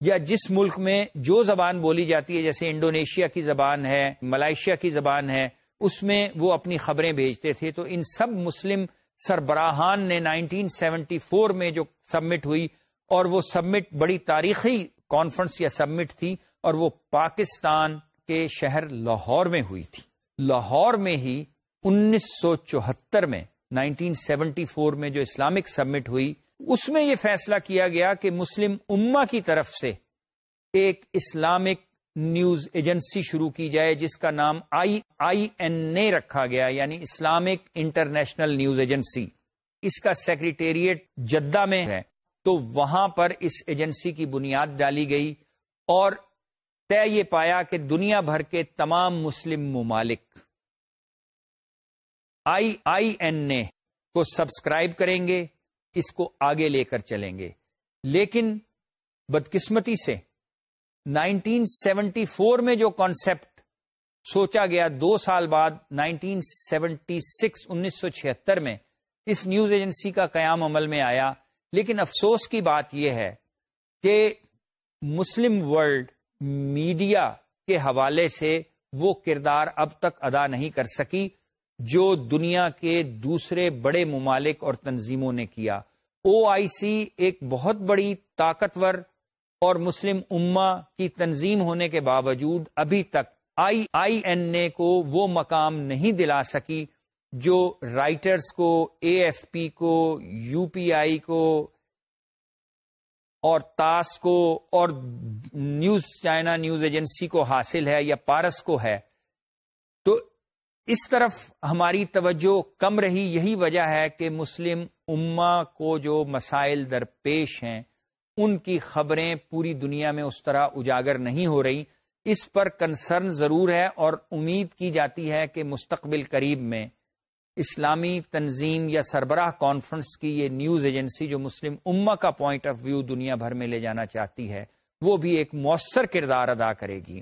یا جس ملک میں جو زبان بولی جاتی ہے، جیسے انڈونیشیا کی زبان ہے، ملائیشیا کی زبان ہے، اس میں وہ اپنی خبریں بھیجتے تھے۔ تو ان سب مسلم سربراہان نے 1974 میں جو سبمٹ ہوئی اور وہ سبمٹ بڑی تاریخی کانفرنس یا سبمٹ تھی اور وہ پاکستان کے شہر لاہور میں ہوئی تھی۔ لاہور میں ہی انیس سو چوہتر میں 1974 میں جو اسلامک سبمٹ ہوئی، اس میں یہ فیصلہ کیا گیا کہ مسلم اما کی طرف سے ایک اسلامک نیوز ایجنسی شروع کی جائے، جس کا نام آئی آئی این اے رکھا گیا یعنی اسلامک انٹرنیشنل نیوز ایجنسی۔ اس کا سیکریٹریٹ جدہ میں ہے۔ تو وہاں پر اس ایجنسی کی بنیاد ڈالی گئی اور طے یہ پایا کہ دنیا بھر کے تمام مسلم ممالک آئی آئی این اے کو سبسکرائب کریں گے، اس کو آگے لے کر چلیں گے۔ لیکن بدقسمتی سے 1974 میں جو کانسیپٹ سوچا گیا دو سال بعد 1976 انیس سو چھہتر میں، اس نیوز ایجنسی کا قیام عمل میں آیا۔ لیکن افسوس کی بات یہ ہے کہ مسلم ورلڈ میڈیا کے حوالے سے وہ کردار اب تک ادا نہیں کر سکی جو دنیا کے دوسرے بڑے ممالک اور تنظیموں نے کیا۔ او آئی سی ایک بہت بڑی طاقتور اور مسلم اما کی تنظیم ہونے کے باوجود ابھی تک آئی آئی این اے کو وہ مقام نہیں دلا سکی جو رائٹرز کو، اے ایف پی کو، یو پی آئی کو، اور تاس کو، اور نیوز، چائنا نیوز ایجنسی کو حاصل ہے یا پارس کو ہے، تو اس طرف ہماری توجہ کم رہی۔ یہی وجہ ہے کہ مسلم اما کو جو مسائل درپیش ہیں، ان کی خبریں پوری دنیا میں اس طرح اجاگر نہیں ہو رہی۔ اس پر کنسرن ضرور ہے اور امید کی جاتی ہے کہ مستقبل قریب میں اسلامی تنظیم یا سربراہ کانفرنس کی یہ نیوز ایجنسی جو مسلم اما کا پوائنٹ آف ویو دنیا بھر میں لے جانا چاہتی ہے، وہ بھی ایک مؤثر کردار ادا کرے گی۔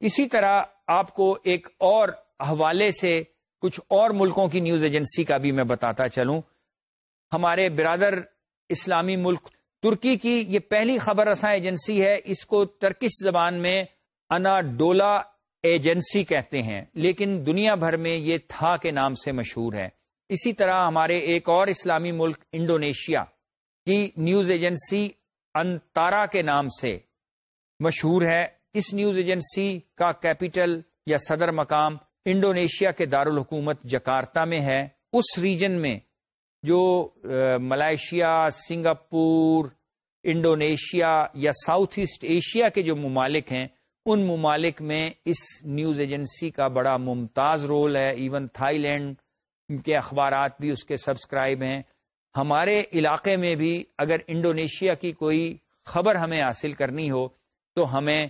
اسی طرح آپ کو ایک اور حوالے سے کچھ اور ملکوں کی نیوز ایجنسی کا بھی میں بتاتا چلوں۔ ہمارے برادر اسلامی ملک ترکی کی یہ پہلی خبر رساں ایجنسی ہے، اس کو ترکش زبان میں انا ڈولا ایجنسی کہتے ہیں، لیکن دنیا بھر میں یہ تھا کے نام سے مشہور ہے۔ اسی طرح ہمارے ایک اور اسلامی ملک انڈونیشیا کی نیوز ایجنسی انتارا کے نام سے مشہور ہے۔ اس نیوز ایجنسی کا کیپٹل یا صدر مقام انڈونیشیا کے دارالحکومت جکارتا میں ہے۔ اس ریجن میں جو ملائیشیا، سنگاپور، انڈونیشیا یا ساؤتھ ایسٹ ایشیا کے جو ممالک ہیں ان ممالک میں اس نیوز ایجنسی کا بڑا ممتاز رول ہے، ایون تھائی لینڈ کے اخبارات بھی اس کے سبسکرائب ہیں۔ ہمارے علاقے میں بھی اگر انڈونیشیا کی کوئی خبر ہمیں حاصل کرنی ہو، تو ہمیں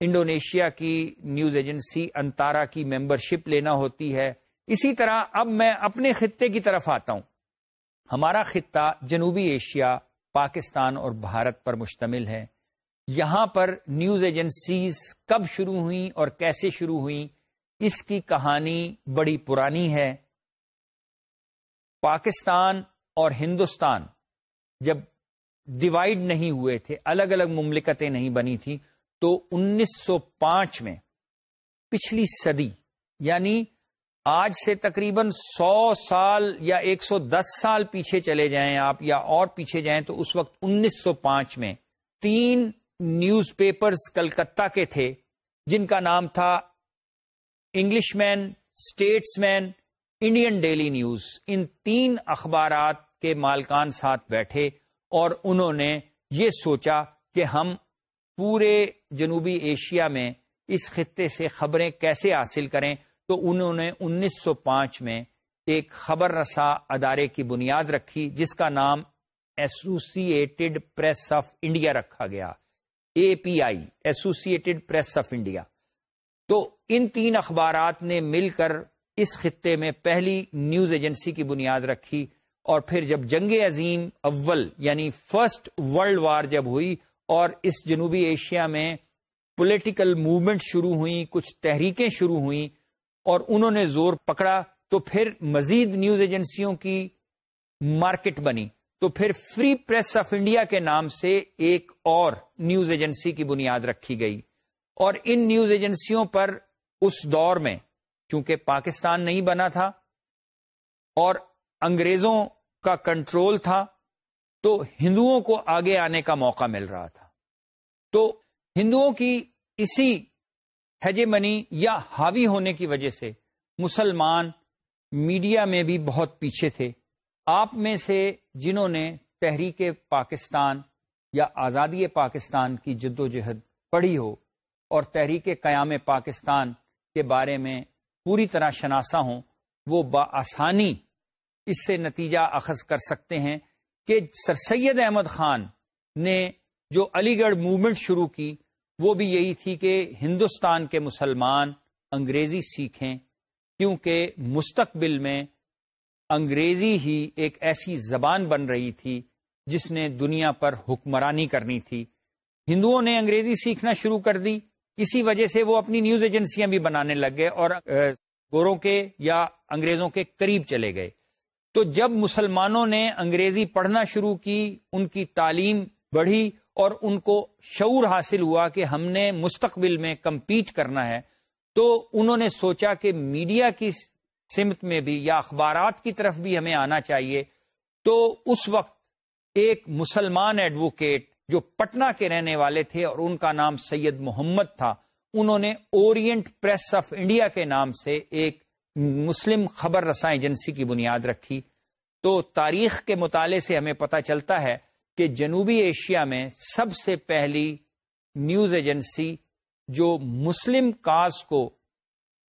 انڈونیشیا کی نیوز ایجنسی انتارا کی ممبرشپ لینا ہوتی ہے۔ اسی طرح اب میں اپنے خطے کی طرف آتا ہوں۔ ہمارا خطہ جنوبی ایشیا، پاکستان اور بھارت پر مشتمل ہے۔ یہاں پر نیوز ایجنسیز کب شروع ہوئیں اور کیسے شروع ہوئیں، اس کی کہانی بڑی پرانی ہے۔ پاکستان اور ہندوستان جب ڈیوائڈ نہیں ہوئے تھے، الگ الگ مملکتیں نہیں بنی تھیں، تو انیس سو پانچ میں پچھلی صدی یعنی آج سے تقریباً سو سال یا ایک سو دس سال پیچھے چلے جائیں آپ یا اور پیچھے جائیں، تو اس وقت انیس سو پانچ میں تین نیوز پیپرز کلکتہ کے تھے، جن کا نام تھا Englishman Statesman Indian Daily News. ان تین اخبارات کے مالکان ساتھ بیٹھے اور انہوں نے یہ سوچا کہ ہم پورے جنوبی ایشیا میں اس خطے سے خبریں کیسے حاصل کریں۔ تو انہوں نے انیس سو پانچ میں ایک خبر رسا ادارے کی بنیاد رکھی، جس کا نام ایسوسیٹڈ پریس آف انڈیا رکھا گیا۔ A P I Associated Press of India تو ان تین اخبارات نے مل کر اس خطے میں پہلی نیوز ایجنسی کی بنیاد رکھی اور پھر جب جنگ عظیم اول یعنی فرسٹ ورلڈ وار جب ہوئی اور اس جنوبی ایشیا میں پولیٹیکل موومنٹ شروع ہوئی، کچھ تحریکیں شروع ہوئیں اور انہوں نے زور پکڑا، تو پھر مزید نیوز ایجنسیوں کی مارکیٹ بنی۔ تو پھر فری پریس آف انڈیا کے نام سے ایک اور نیوز ایجنسی کی بنیاد رکھی گئی۔ اور ان نیوز ایجنسیوں پر اس دور میں، چونکہ پاکستان نہیں بنا تھا اور انگریزوں کا کنٹرول تھا، تو ہندوؤں کو آگے آنے کا موقع مل رہا تھا۔ تو ہندوؤں کی اسی ہیجمنی یا حاوی ہونے کی وجہ سے مسلمان میڈیا میں بھی بہت پیچھے تھے۔ آپ میں سے جنہوں نے تحریک پاکستان یا آزادی پاکستان کی جد و جہد پڑھی ہو اور تحریک قیام پاکستان کے بارے میں پوری طرح شناسا ہوں، وہ بآسانی اس سے نتیجہ اخذ کر سکتے ہیں کہ سر سید احمد خان نے جو علی گڑھ موومنٹ شروع کی، وہ بھی یہی تھی کہ ہندوستان کے مسلمان انگریزی سیکھیں، کیونکہ مستقبل میں انگریزی ہی ایک ایسی زبان بن رہی تھی جس نے دنیا پر حکمرانی کرنی تھی۔ ہندوؤں نے انگریزی سیکھنا شروع کر دی۔ اسی وجہ سے وہ اپنی نیوز ایجنسیاں بھی بنانے لگ گئے اور گوروں کے یا انگریزوں کے قریب چلے گئے۔ تو جب مسلمانوں نے انگریزی پڑھنا شروع کی، ان کی تعلیم بڑھی اور ان کو شعور حاصل ہوا کہ ہم نے مستقبل میں کمپیٹ کرنا ہے، تو انہوں نے سوچا کہ میڈیا کی سمت میں بھی یا اخبارات کی طرف بھی ہمیں آنا چاہیے۔ تو اس وقت ایک مسلمان ایڈوکیٹ جو پٹنہ کے رہنے والے تھے اور ان کا نام سید محمد تھا، انہوں نے اورینٹ پریس آف انڈیا کے نام سے ایک مسلم خبر رساں ایجنسی کی بنیاد رکھی۔ تو تاریخ کے مطالعے سے ہمیں پتہ چلتا ہے کہ جنوبی ایشیا میں سب سے پہلی نیوز ایجنسی جو مسلم کاز کو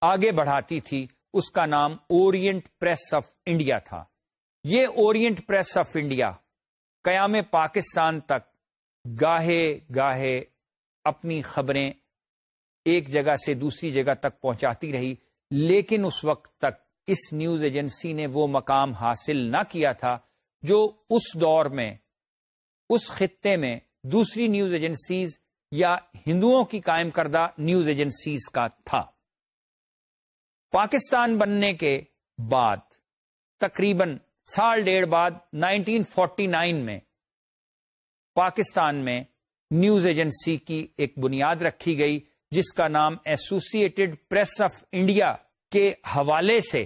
آگے بڑھاتی تھی اس کا نام اورینٹ پریس آف انڈیا تھا۔ یہ اورینٹ پریس آف انڈیا قیام پاکستان تک گاہے گاہے اپنی خبریں ایک جگہ سے دوسری جگہ تک پہنچاتی رہی، لیکن اس وقت تک اس نیوز ایجنسی نے وہ مقام حاصل نہ کیا تھا جو اس دور میں، اس خطے میں دوسری نیوز ایجنسیز یا ہندوؤں کی قائم کردہ نیوز ایجنسیز کا تھا۔ پاکستان بننے کے بعد، تقریباً سال ڈیڑھ بعد، نائنٹین فورٹی نائن میں پاکستان میں نیوز ایجنسی کی ایک بنیاد رکھی گئی، جس کا نام ایسوسیٹڈ پریس آف انڈیا کے حوالے سے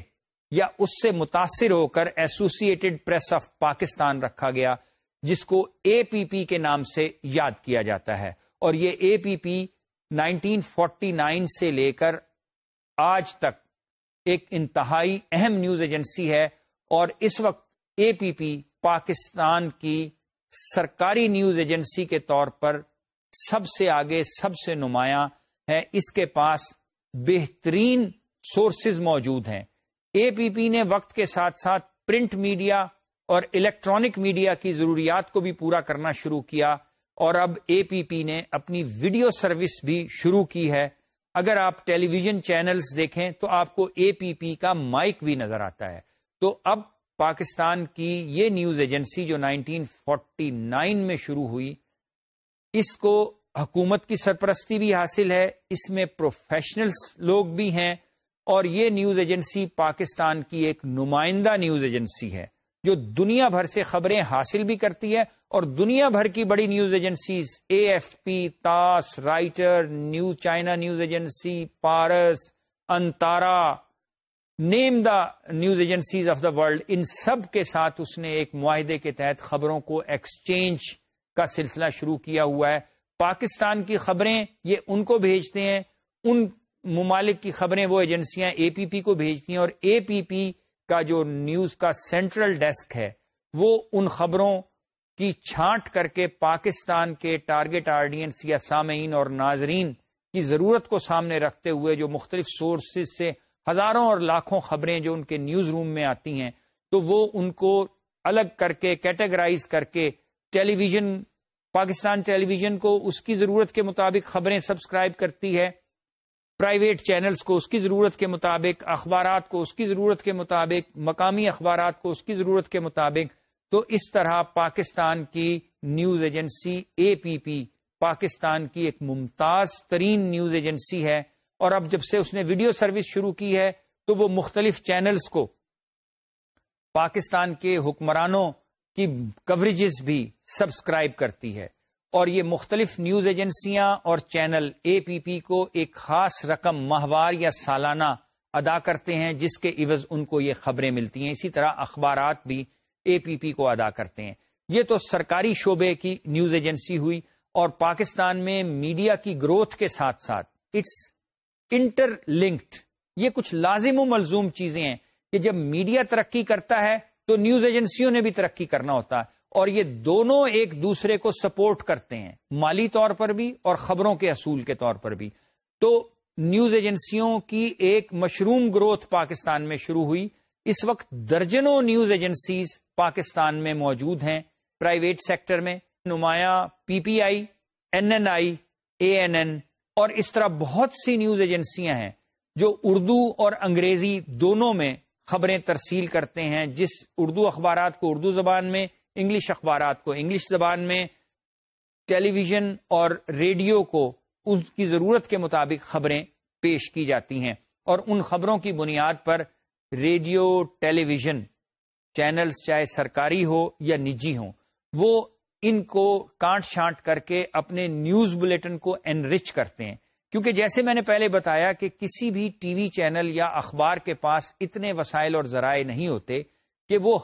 یا اس سے متاثر ہو کر ایسوسیٹڈ پریس آف پاکستان رکھا گیا، جس کو اے پی پی کے نام سے یاد کیا جاتا ہے۔ اور یہ A P P nineteen forty nine سے لے کر آج تک ایک انتہائی اہم نیوز ایجنسی ہے اور اس وقت اے پی پی پاکستان کی سرکاری نیوز ایجنسی کے طور پر سب سے آگے، سب سے نمایاں ہے۔ اس کے پاس بہترین سورسز موجود ہیں۔ اے پی پی نے وقت کے ساتھ ساتھ پرنٹ میڈیا اور الیکٹرانک میڈیا کی ضروریات کو بھی پورا کرنا شروع کیا اور اب اے پی پی نے اپنی ویڈیو سروس بھی شروع کی ہے۔ اگر آپ ٹیلی ویژن چینلز دیکھیں تو آپ کو اے پی پی کا مائک بھی نظر آتا ہے۔ تو اب پاکستان کی یہ نیوز ایجنسی جو 1949 میں شروع ہوئی، اس کو حکومت کی سرپرستی بھی حاصل ہے، اس میں پروفیشنلز لوگ بھی ہیں اور یہ نیوز ایجنسی پاکستان کی ایک نمائندہ نیوز ایجنسی ہے۔ جو دنیا بھر سے خبریں حاصل بھی کرتی ہے اور دنیا بھر کی بڑی news agencies A F P TASS, Reuters, news, China news agency, Pars, Antara, name the news agencies of the world, ان سب کے ساتھ اس نے ایک معاہدے کے تحت خبروں کو ایکسچینج کا سلسلہ شروع کیا ہوا ہے۔ پاکستان کی خبریں یہ ان کو بھیجتے ہیں، ان ممالک کی خبریں وہ ایجنسیاں اے پی پی کو بھیجتی ہیں اور اے پی پی کا جو نیوز کا سینٹرل ڈیسک ہے، وہ ان خبروں کی چھانٹ کر کے پاکستان کے ٹارگٹ آرڈینس یا سامعین اور ناظرین کی ضرورت کو سامنے رکھتے ہوئے جو مختلف سورسز سے ہزاروں اور لاکھوں خبریں جو ان کے نیوز روم میں آتی ہیں، تو وہ ان کو الگ کر کے، کیٹیگرائز کر کے television, Pakistan television کو اس کی ضرورت کے مطابق خبریں سبسکرائب کرتی ہے۔ پرائیویٹ چینلز کو اس کی ضرورت کے مطابق، اخبارات کو اس کی ضرورت کے مطابق، مقامی اخبارات کو اس کی ضرورت کے مطابق، تو اس طرح پاکستان کی news agency A P P Pakistan کی ایک ممتاز ترین نیوز ایجنسی ہے۔ اور اب جب سے اس نے ویڈیو سروس شروع کی ہے، تو وہ مختلف چینلز کو پاکستان کے حکمرانوں کی کوریجز بھی سبسکرائب کرتی ہے۔ اور یہ مختلف نیوز ایجنسیاں اور چینل اے پی پی کو ایک خاص رقم ماہوار یا سالانہ ادا کرتے ہیں، جس کے عوض ان کو یہ خبریں ملتی ہیں۔ اسی طرح اخبارات بھی اے پی پی کو ادا کرتے ہیں۔ یہ تو سرکاری شعبے کی نیوز ایجنسی ہوئی اور پاکستان میں میڈیا کی گروتھ کے ساتھ ساتھ۔ اٹس انٹر لنکڈ یہ کچھ لازم و ملزوم چیزیں ہیں کہ جب میڈیا ترقی کرتا ہے تو نیوز ایجنسیوں نے بھی ترقی کرنا ہوتا ہے۔ اور یہ دونوں ایک دوسرے کو سپورٹ کرتے ہیں، مالی طور پر بھی اور خبروں کے اصول کے طور پر بھی۔ تو نیوز ایجنسیوں کی ایک مشروم گروتھ پاکستان میں شروع ہوئی۔ اس وقت درجنوں نیوز ایجنسیز پاکستان میں موجود ہیں۔ پرائیویٹ سیکٹر میں نمایاں P P I, N N I, A N N اور اس طرح بہت سی نیوز ایجنسیاں ہیں جو اردو اور انگریزی دونوں میں خبریں ترسیل کرتے ہیں۔ جس اردو اخبارات کو اردو زبان میں انگلش اخبارات کو، انگلش زبان میں ٹیلی ویژن اور ریڈیو کو اس کی ضرورت کے مطابق خبریں پیش کی جاتی ہیں۔ اور ان خبروں کی بنیاد پر ریڈیو ٹیلی ویژن چینلز چاہے سرکاری ہو یا نجی ہوں، وہ ان کو کانٹ چھانٹ کر کے اپنے نیوز بلیٹن کو انرچ کرتے ہیں۔ کیونکہ جیسے میں نے پہلے بتایا کہ کسی بھی ٹی وی چینل یا اخبار کے پاس اتنے وسائل اور ذرائع نہیں ہوتے کہ وہ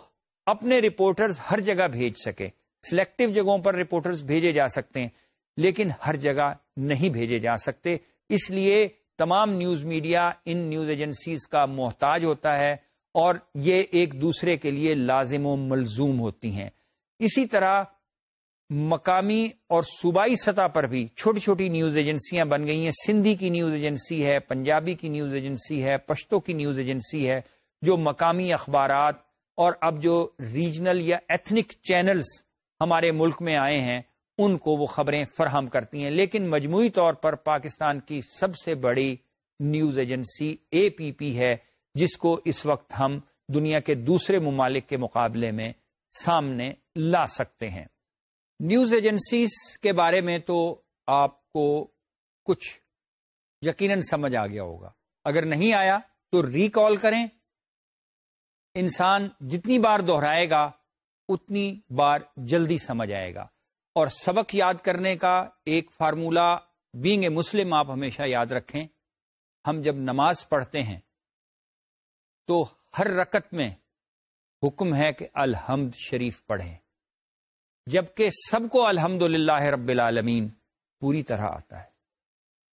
اپنے رپورٹرز ہر جگہ بھیج سکے۔ سلیکٹو جگہوں پر رپورٹرز بھیجے جا سکتے ہیں، لیکن ہر جگہ نہیں بھیجے جا سکتے۔ اس لیے تمام نیوز میڈیا ان نیوز ایجنسیز کا محتاج ہوتا ہے اور یہ ایک دوسرے کے لیے لازم و ملزوم ہوتی ہیں۔ اسی طرح مقامی اور صوبائی سطح پر بھی چھوٹی چھوٹی نیوز ایجنسیاں بن گئی ہیں۔ سندھی کی نیوز ایجنسی ہے، پنجابی کی نیوز ایجنسی ہے، پشتو کی نیوز ایجنسی ہے، جو مقامی اخبارات اور اب جو ریجنل یا ایتھنک چینلز ہمارے ملک میں آئے ہیں، ان کو وہ خبریں فراہم کرتی ہیں۔ لیکن مجموعی طور پر پاکستان کی سب سے بڑی نیوز ایجنسی اے پی پی ہے، جس کو اس وقت ہم دنیا کے دوسرے ممالک کے مقابلے میں سامنے لا سکتے ہیں۔ نیوز ایجنسیز کے بارے میں تو آپ کو کچھ یقیناً سمجھ آ گیا ہوگا۔ اگر نہیں آیا تو ریکال کریں۔ انسان جتنی بار دہرائے گا، اتنی بار جلدی سمجھ آئے گا۔ اور سبق یاد کرنے کا ایک فارمولہ بینگ اے مسلم آپ ہمیشہ یاد رکھیں، ہم جب نماز پڑھتے ہیں تو ہر رکت میں حکم ہے کہ الحمد شریف پڑھیں، جبکہ سب کو الحمد رب العالمین پوری طرح آتا ہے۔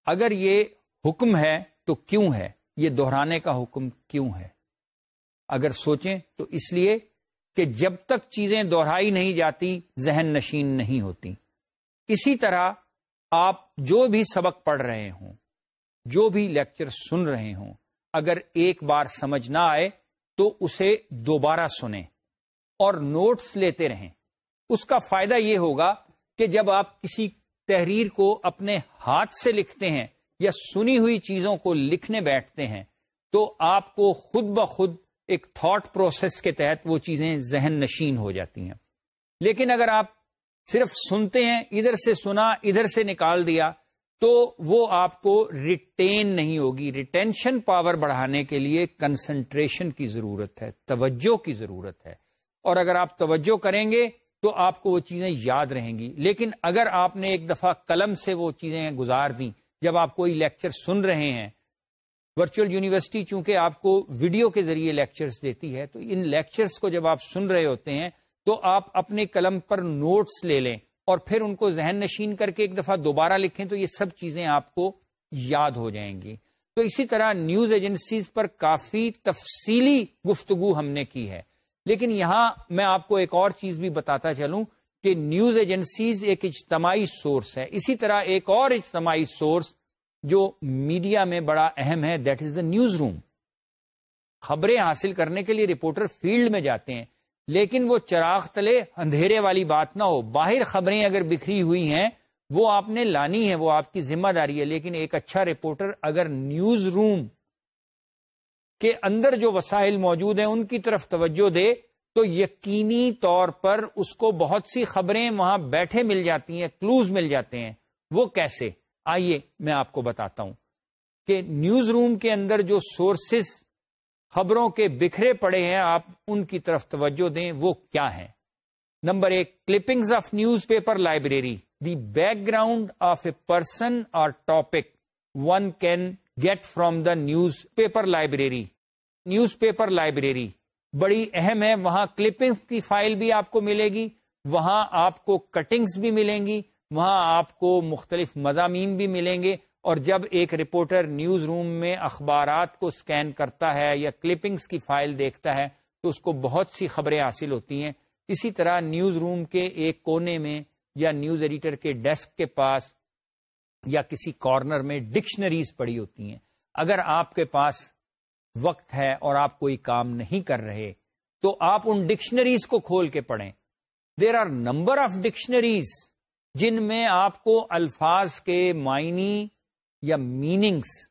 اگر یہ حکم ہے تو کیوں ہے؟ یہ دہرانے کا حکم کیوں ہے؟ اگر سوچیں تو اس لیے کہ جب تک چیزیں دہرائی نہیں جاتی، ذہن نشین نہیں ہوتی۔ اسی طرح آپ جو بھی سبق پڑھ رہے ہوں، جو بھی لیکچر سن رہے ہوں، اگر ایک بار سمجھ نہ آئے تو اسے دوبارہ سنیں اور نوٹس لیتے رہیں۔ اس کا فائدہ یہ ہوگا کہ جب آپ کسی تحریر کو اپنے ہاتھ سے لکھتے ہیں یا سنی ہوئی چیزوں کو لکھنے بیٹھتے ہیں تو آپ کو خود بخود ایک تھاٹ پروسیس کے تحت وہ چیزیں ذہن نشین ہو جاتی ہیں۔ لیکن اگر آپ صرف سنتے ہیں، ادھر سے سنا، ادھر سے نکال دیا، تو وہ آپ کو ریٹین نہیں ہوگی۔ ریٹینشن پاور بڑھانے کے لیے کنسنٹریشن کی ضرورت ہے، توجہ کی ضرورت ہے۔ اور اگر آپ توجہ کریں گے تو آپ کو وہ چیزیں یاد رہیں گی۔ لیکن اگر آپ نے ایک دفعہ قلم سے وہ چیزیں گزار دیں، جب آپ کوئی لیکچر سن رہے ہیں ورچوئل یونیورسٹی چونکہ آپ کو ویڈیو کے ذریعے لیکچرز دیتی ہے، تو ان لیکچرز کو جب آپ سن رہے ہوتے ہیں، تو آپ اپنے قلم پر نوٹس لے لیں اور پھر ان کو ذہن نشین کر کے ایک دفعہ دوبارہ لکھیں، تو یہ سب چیزیں آپ کو یاد ہو جائیں گی۔ تو اسی طرح نیوز ایجنسیز پر کافی تفصیلی گفتگو ہم نے کی ہے۔ لیکن یہاں میں آپ کو ایک اور چیز بھی بتاتا چلوں کہ نیوز ایجنسیز ایک اجتماعی سورس ہے۔ اسی طرح ایک اور اجتماعی سورس جو میڈیا میں بڑا اہم ہے that is the news room خبریں حاصل کرنے کے لیے رپورٹر فیلڈ میں جاتے ہیں، لیکن وہ چراغ تلے اندھیرے والی بات نہ ہو۔ باہر خبریں اگر بکھری ہوئی ہیں، وہ آپ نے لانی ہے، وہ آپ کی ذمہ داری ہے۔ لیکن ایک اچھا رپورٹر اگر نیوز روم کے اندر جو وسائل موجود ہیں، ان کی طرف توجہ دے، تو یقینی طور پر اس کو بہت سی خبریں وہاں بیٹھے مل جاتی ہیں کلوز مل جاتے ہیں۔ وہ کیسے؟ آئیے میں آپ کو بتاتا ہوں کہ نیوز روم کے اندر جو سورسز خبروں کے بکھرے پڑے ہیں، آپ ان کی طرف توجہ دیں، وہ کیا ہیں؟ نمبر ایک clippings of newspaper library the background of a person اور topic one can get from the newspaper library. Newspaper library, بڑی اہم ہے، وہاں کلپنگ کی فائل بھی آپ کو ملے گی، وہاں آپ کو کٹنگز بھی ملیں گی وہاں آپ کو مختلف مضامین بھی ملیں گے اور جب ایک رپورٹر نیوز روم میں اخبارات کو سکین کرتا ہے یا کلپنگز کی فائل دیکھتا ہے تو اس کو بہت سی خبریں حاصل ہوتی ہیں۔ اسی طرح نیوز روم کے ایک کونے میں یا نیوز ایڈیٹر کے ڈیسک کے پاس یا کسی کارنر میں ڈکشنریز پڑی ہوتی ہیں۔ اگر آپ کے پاس وقت ہے اور آپ کوئی کام نہیں کر رہے تو آپ ان ڈکشنریز کو کھول کے پڑھیں۔ There are number of dictionaries جن میں آپ کو الفاظ کے معنی یا میننگس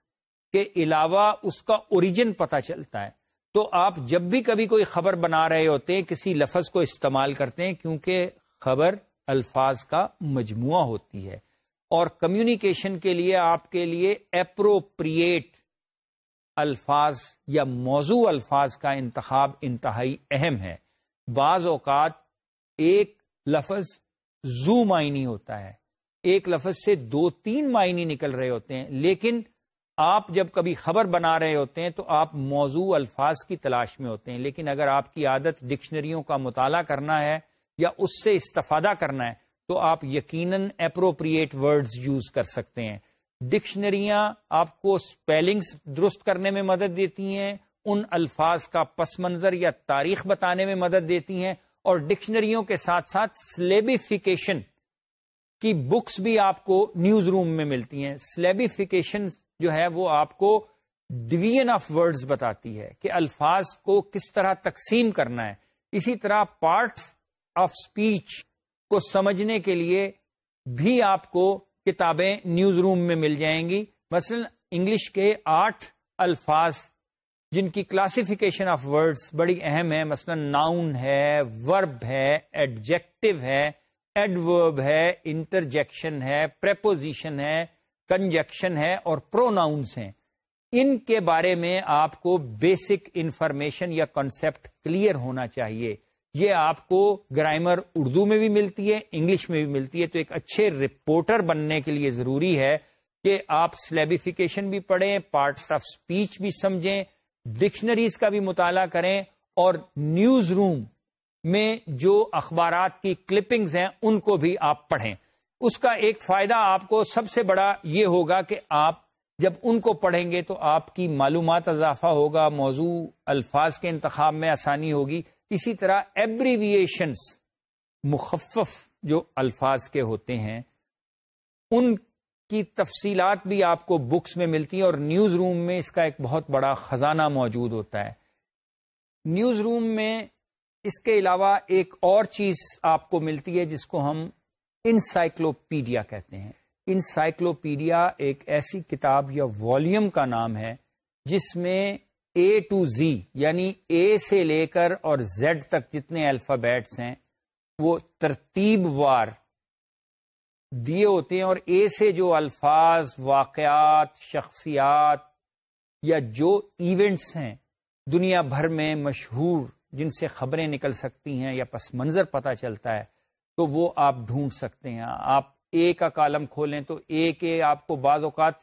کے علاوہ اس کا اوریجن پتا چلتا ہے۔ تو آپ جب بھی کبھی کوئی خبر بنا رہے ہوتے ہیں، کسی لفظ کو استعمال کرتے ہیں، کیونکہ خبر الفاظ کا مجموعہ ہوتی ہے۔ اور کمیونیکیشن کے لیے، آپ کے لیے اپروپریٹ الفاظ یا موضوع الفاظ کا انتخاب انتہائی اہم ہے۔ بعض اوقات ایک لفظ زو معنی ہوتا ہے۔ ایک لفظ سے دو تین معنی نکل رہے ہوتے ہیں، لیکن آپ جب کبھی خبر بنا رہے ہوتے ہیں تو آپ موضوع الفاظ کی تلاش میں ہوتے ہیں۔ لیکن اگر آپ کی عادت ڈکشنریوں کا مطالعہ کرنا ہے یا اس سے استفادہ کرنا ہے تو آپ یقیناً اپروپریٹ ورڈز یوز کر سکتے ہیں۔ ڈکشنریاں آپ کو اسپیلنگس درست کرنے میں مدد دیتی ہیں، ان الفاظ کا پس منظر یا تاریخ بتانے میں مدد دیتی ہیں۔ اور ڈکشنریوں کے ساتھ ساتھ سلیبیفیکیشن کی بکس بھی آپ کو نیوز روم میں ملتی ہیں۔ سلیبیفیکیشن جو ہے وہ آپ کو ڈویژن آف ورڈز بتاتی ہے کہ الفاظ کو کس طرح تقسیم کرنا ہے۔ اسی طرح پارٹس آف اسپیچ کو سمجھنے کے لیے بھی آپ کو کتابیں نیوز روم میں مل جائیں گی۔ مثلا انگلش کے آٹھ الفاظ جن کی کلاسیفیکیشن آف ورڈز بڑی اہم ہے، مثلا ناؤن ہے ورب ہے ایڈجیکٹو ہے ایڈورب ہے انٹرجیکشن ہے پریپوزیشن ہے کنجیکشن ہے اور پروناؤنس ہیں۔ ان کے بارے میں آپ کو بیسک انفارمیشن یا کانسیپٹ کلیئر ہونا چاہیے۔ یہ آپ کو گرائمر اردو میں بھی ملتی ہے، انگلش میں بھی ملتی ہے۔ تو ایک اچھے رپورٹر بننے کے لیے ضروری ہے کہ آپ سلیبیفیکیشن بھی پڑھیں پارٹس آف اسپیچ بھی سمجھیں۔ ڈکشنریز کا بھی مطالعہ کریں اور نیوز روم میں جو اخبارات کی کلپنگز ہیں ان کو بھی آپ پڑھیں۔ اس کا ایک فائدہ آپ کو سب سے بڑا یہ ہوگا کہ آپ جب ان کو پڑھیں گے تو آپ کی معلومات اضافہ ہوگا، موضوع الفاظ کے انتخاب میں آسانی ہوگی۔ اسی طرح ایبریویشنس مخفف جو الفاظ کے ہوتے ہیں، ان کی تفصیلات بھی آپ کو بکس میں ملتی ہیں اور نیوز روم میں اس کا ایک بہت بڑا خزانہ موجود ہوتا ہے۔ نیوز روم میں اس کے علاوہ ایک اور چیز آپ کو ملتی ہے جس کو ہم انسائکلوپیڈیا کہتے ہیں۔ انسائکلوپیڈیا ایک ایسی کتاب یا والیوم کا نام ہے جس میں اے ٹو زی یعنی اے سے لے کر اور زیڈ تک جتنے الفابیٹس ہیں وہ ترتیب وار دیے ہوتے ہیں اور اے سے جو الفاظ، واقعات، شخصیات یا جو ایونٹس ہیں دنیا بھر میں مشہور، جن سے خبریں نکل سکتی ہیں یا پس منظر پتہ چلتا ہے، تو وہ آپ ڈھونڈ سکتے ہیں۔ آپ اے کا کالم کھولیں تو اے کے آپ کو بعض اوقات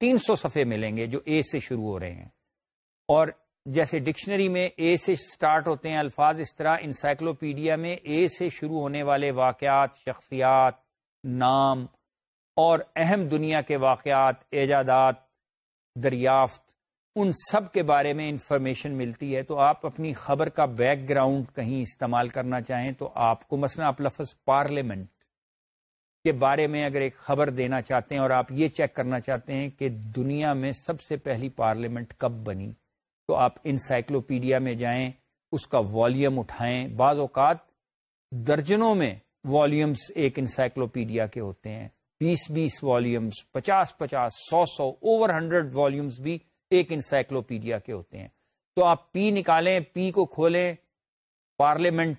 تین سو صفحے ملیں گے جو اے سے شروع ہو رہے ہیں۔ اور جیسے ڈکشنری میں اے سے سٹارٹ ہوتے ہیں الفاظ، اس طرح انسائکلوپیڈیا میں اے سے شروع ہونے والے واقعات، شخصیات نام اور اہم دنیا کے واقعات، ایجادات، دریافت، ان سب کے بارے میں انفارمیشن ملتی ہے، تو آپ اپنی خبر کا بیک گراؤنڈ کہیں استعمال کرنا چاہیں تو آپ کو مثلا آپ لفظ پارلیمنٹ کے بارے میں اگر ایک خبر دینا چاہتے ہیں اور آپ یہ چیک کرنا چاہتے ہیں کہ دنیا میں سب سے پہلی پارلیمنٹ کب بنی، تو آپ انسائکلوپیڈیا میں جائیں، اس کا والیوم اٹھائیں۔ بعض اوقات درجنوں میں والیومس ایک انسائکلوپیڈیا کے ہوتے ہیں۔ بیس بیس والیومس پچاس پچاس، سو سو اوور ہنڈریڈ والیومس بھی ایک انسائکلوپیڈیا کے ہوتے ہیں۔ تو آپ پی نکالیں، پی کو کھولیں۔ پارلیمنٹ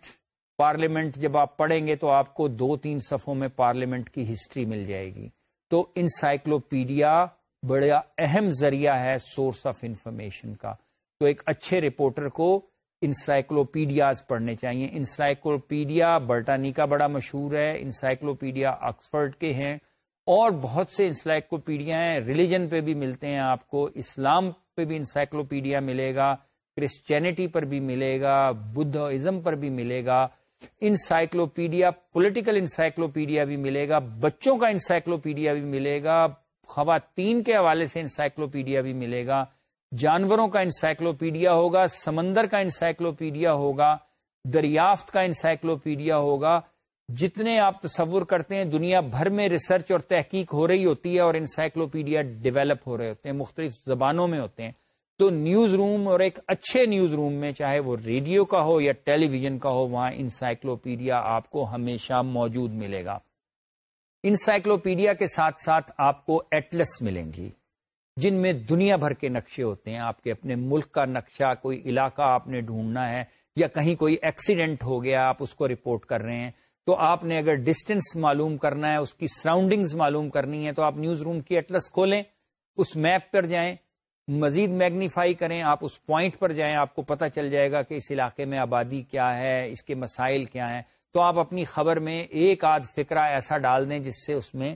پارلیمنٹ جب آپ پڑھیں گے تو آپ کو دو تین صفوں میں پارلیمنٹ کی ہسٹری مل جائے گی۔ تو انسائکلوپیڈیا بڑا اہم ذریعہ ہے سورس آف انفارمیشن کا۔ تو ایک اچھے رپورٹر کو انسائکلوپیڈیاز پڑھنے چاہیے۔ انسائکلوپیڈیا برٹانی کا بڑا مشہور ہے انسائکلوپیڈیا آکسفرڈ کے ہیں، اور بہت سے انسائکلوپیڈیا ہیں، ریلیجن پہ بھی ملتے ہیں آپ کو، اسلام پہ بھی انسائکلوپیڈیا ملے گا، کرسچینٹی پر بھی ملے گا بدھ پر بھی ملے گا انسائکلوپیڈیا پولیٹیکل انسائکلوپیڈیا بھی ملے گا، بچوں کا انسائکلوپیڈیا بھی ملے گا، خواتین کے حوالے سے انسائکلوپیڈیا بھی ملے گا۔ جانوروں کا انسائکلوپیڈیا ہوگا، سمندر کا انسائکلوپیڈیا ہوگا، دریافت کا انسائکلوپیڈیا ہوگا۔ جتنے آپ تصور کرتے ہیں، دنیا بھر میں ریسرچ اور تحقیق ہو رہی ہوتی ہے اور انسائکلوپیڈیا ڈیولپ ہو رہے ہوتے ہیں، مختلف زبانوں میں ہوتے ہیں۔ تو نیوز روم اور ایک اچھے نیوز روم میں، چاہے وہ ریڈیو کا ہو یا ٹیلی ویژن کا ہو، وہاں انسائکلوپیڈیا آپ کو ہمیشہ موجود ملے گا۔ انسائکلوپیڈیا کے ساتھ ساتھ آپ کو ایٹلس ملیں گی۔ جن میں دنیا بھر کے نقشے ہوتے ہیں، آپ کے اپنے ملک کا نقشہ، کوئی علاقہ آپ نے ڈھونڈنا ہے یا کہیں کوئی ایکسیڈنٹ ہو گیا، آپ اس کو رپورٹ کر رہے ہیں، تو آپ نے اگر ڈسٹینس معلوم کرنا ہے، اس کی سراؤنڈنگز معلوم کرنی ہے، تو آپ نیوز روم کی ایٹلس کھولیں، اس میپ پر جائیں، مزید میگنیفائی کریں، آپ اس پوائنٹ پر جائیں، آپ کو پتہ چل جائے گا کہ اس علاقے میں آبادی کیا ہے، اس کے مسائل کیا ہیں، تو آپ اپنی خبر میں ایک آدھ فکرہ ایسا ڈال دیں جس سے اس میں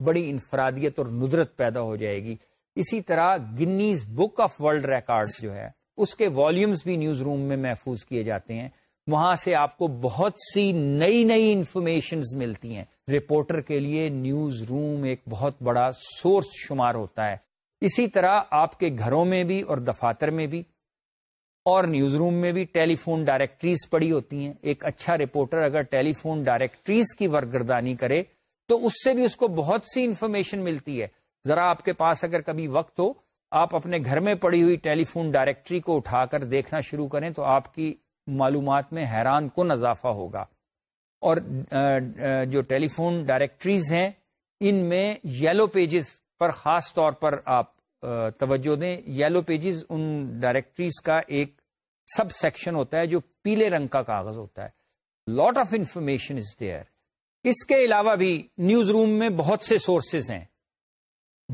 بڑی انفرادیت اور ندرت پیدا ہو جائے گی۔ اسی طرح Guinness book of world record جو ہے، اس کے والیومز بھی نیوز روم میں محفوظ کیے جاتے ہیں۔ وہاں سے آپ کو بہت سی نئی نئی انفارمیشنز ملتی ہیں۔ رپورٹر کے لیے نیوز روم ایک بہت بڑا سورس شمار ہوتا ہے۔ اسی طرح آپ کے گھروں میں بھی اور دفاتر میں بھی۔ اور نیوز روم میں بھی ٹیلی فون ڈائریکٹریز پڑی ہوتی ہیں۔ ایک اچھا رپورٹر اگر ٹیلی فون ڈائریکٹریز کی ورگردانی کرے، تو اس سے بھی اس کو بہت سی انفارمیشن ملتی ہے۔ ذرا آپ کے پاس اگر کبھی وقت ہو، آپ اپنے گھر میں پڑی ہوئی ٹیلی فون ڈائریکٹری کو اٹھا کر دیکھنا شروع کریں تو آپ کی معلومات میں حیران کن اضافہ ہوگا۔ اور جو ٹیلی فون ڈائریکٹریز ہیں، ان میں یلو پیجز پر خاص طور پر آپ توجہ دیں۔ یلو پیجز ان ڈائریکٹریز کا ایک سب سیکشن ہوتا ہے جو پیلے رنگ کا کاغذ ہوتا ہے۔ Lot of information is there اس کے علاوہ بھی نیوز روم میں بہت سے سورسز ہیں۔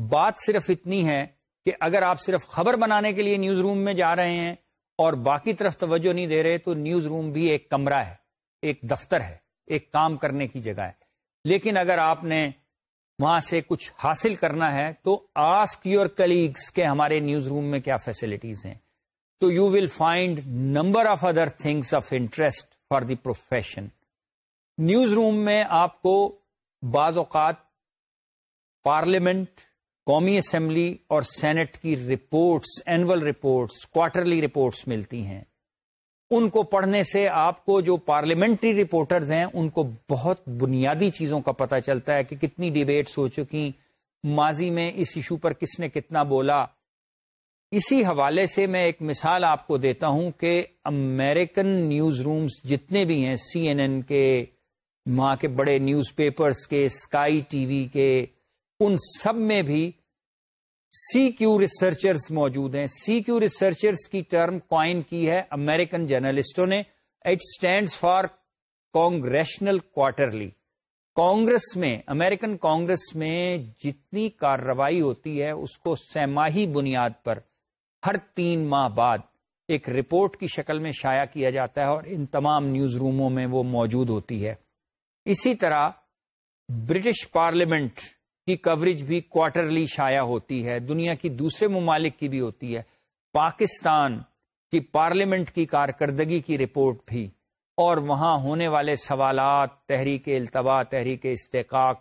بات صرف اتنی ہے کہ اگر آپ صرف خبر بنانے کے لیے نیوز روم میں جا رہے ہیں اور باقی طرف توجہ نہیں دے رہے تو نیوز روم بھی ایک کمرہ ہے، ایک دفتر ہے، ایک کام کرنے کی جگہ ہے۔ لیکن اگر آپ نے وہاں سے کچھ حاصل کرنا ہے تو آسک یور کلیگس کے ہمارے نیوز روم میں کیا فیسلٹیز ہیں۔ تو you will find number of other things of interest for the profession newsroom میں آپ کو بعض اوقات پارلیمنٹ قومی اسمبلی اور سینٹ کی reports, annual reports, quarterly reports ملتی ہیں۔ ان کو پڑھنے سے آپ کو جو پارلیمنٹری رپورٹرز ہیں، ان کو بہت بنیادی چیزوں کا پتہ چلتا ہے کہ کتنی ڈیبیٹس ہو چکی ماضی میں اس ایشو پر کس نے کتنا بولا۔ اسی حوالے سے میں ایک مثال آپ کو دیتا ہوں کہ امریکن نیوز رومز جتنے بھی ہیں، سی این این کے، وہاں کے بڑے نیوز پیپرز کے، اسکائی ٹی وی کے ان سب میں بھی سی کیو ریسرچرز موجود ہیں۔ سی کیو ریسرچرز کی ٹرم کوائن کی ہے۔ امریکن جرنلسٹوں نے۔ It stands for congressional quarterly Congress میں، امریکن کانگریس میں جتنی کارروائی ہوتی ہے، اس کو سیماہی بنیاد پر ہر تین ماہ بعد ایک رپورٹ کی شکل میں شائع کیا جاتا ہے اور ان تمام نیوز روموں میں وہ موجود ہوتی ہے۔ اسی طرح برٹش پارلیمنٹ کی کوریج بھی کوارٹرلی شائع ہوتی ہے، دنیا کی دوسرے ممالک کی بھی ہوتی ہے۔ پاکستان کی پارلیمنٹ کی کارکردگی کی رپورٹ بھی۔ اور وہاں ہونے والے سوالات، تحریک التوا، تحریک استحقاق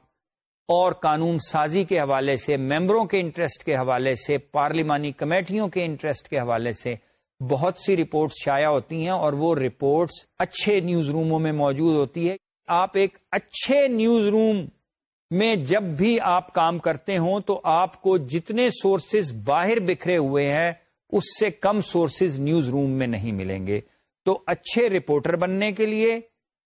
اور قانون سازی کے حوالے سے، ممبروں کے انٹرسٹ کے حوالے سے، پارلیمانی کمیٹیوں کے انٹرسٹ کے حوالے سے بہت سی رپورٹس شائع ہوتی ہیں اور وہ رپورٹس اچھے نیوز روموں میں موجود ہوتی ہے۔ آپ ایک اچھے نیوز روم میں جب بھی آپ کام کرتے ہوں تو آپ کو جتنے سورسز باہر بکھرے ہوئے ہیں، اس سے کم سورسز نیوز روم میں نہیں ملیں گے۔ تو اچھے رپورٹر بننے کے لیے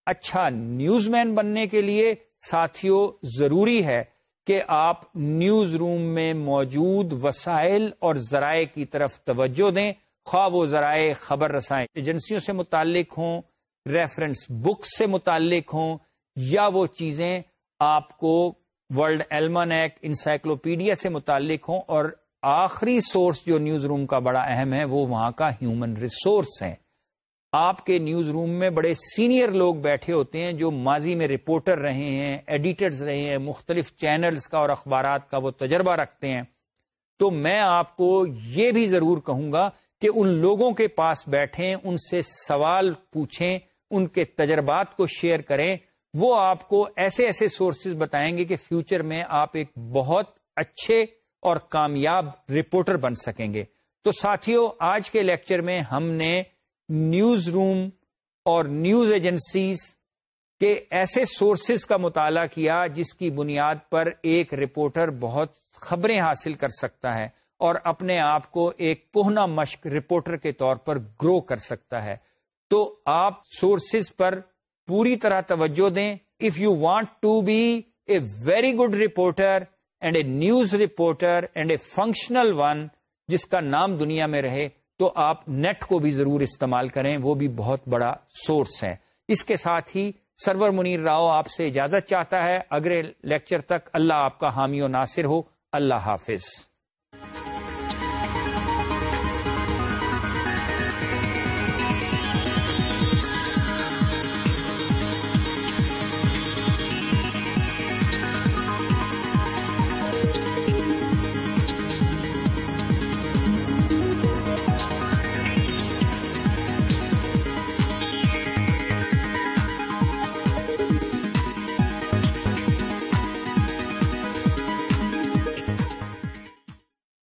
اچھا نیوز مین بننے کے لیے ساتھیوں ضروری ہے کہ آپ نیوز روم میں موجود وسائل اور ذرائع کی طرف توجہ دیں۔ خواہ وہ ذرائع خبر رسائیں ایجنسیوں سے متعلق ہوں ریفرنس بکس سے متعلق ہوں، یا وہ چیزیں آپ کو ورلڈ ایلمن ایک انسائکلوپیڈیا سے متعلق ہوں اور آخری سورس جو نیوز روم کا بڑا اہم ہے وہ وہاں کا ہیومن ریسورس ہے آپ کے نیوز روم میں بڑے سینئر لوگ بیٹھے ہوتے ہیں جو ماضی میں رپورٹر رہے ہیں، ایڈیٹرز رہے ہیں، مختلف چینلز کا اور اخبارات کا وہ تجربہ رکھتے ہیں۔ تو میں آپ کو یہ بھی ضرور کہوں گا کہ ان لوگوں کے پاس بیٹھیں، ان سے سوال پوچھیں، ان کے تجربات کو شیئر کریں۔ وہ آپ کو ایسے ایسے سورسز بتائیں گے کہ فیوچر میں آپ ایک بہت اچھے اور کامیاب رپورٹر بن سکیں گے۔ تو ساتھیوں آج کے لیکچر میں ہم نے نیوز روم اور نیوز ایجنسیز کے ایسے سورسز کا مطالعہ کیا جس کی بنیاد پر ایک رپورٹر بہت خبریں حاصل کر سکتا ہے اور اپنے آپ کو ایک پہنا مشق رپورٹر کے طور پر گرو کر سکتا ہے۔ تو آپ سورسز پر پوری طرح توجہ دیں۔ If you want to be a very good reporter and a news reporter and a functional one جس کا نام دنیا میں رہے، تو آپ نیٹ کو بھی ضرور استعمال کریں۔ وہ بھی بہت بڑا سورس ہے اس کے ساتھ ہی سرور منیر راؤ آپ سے اجازت چاہتا ہے۔ اگلے لیکچر تک اللہ آپ کا حامی و ناصر ہو۔ اللہ حافظ۔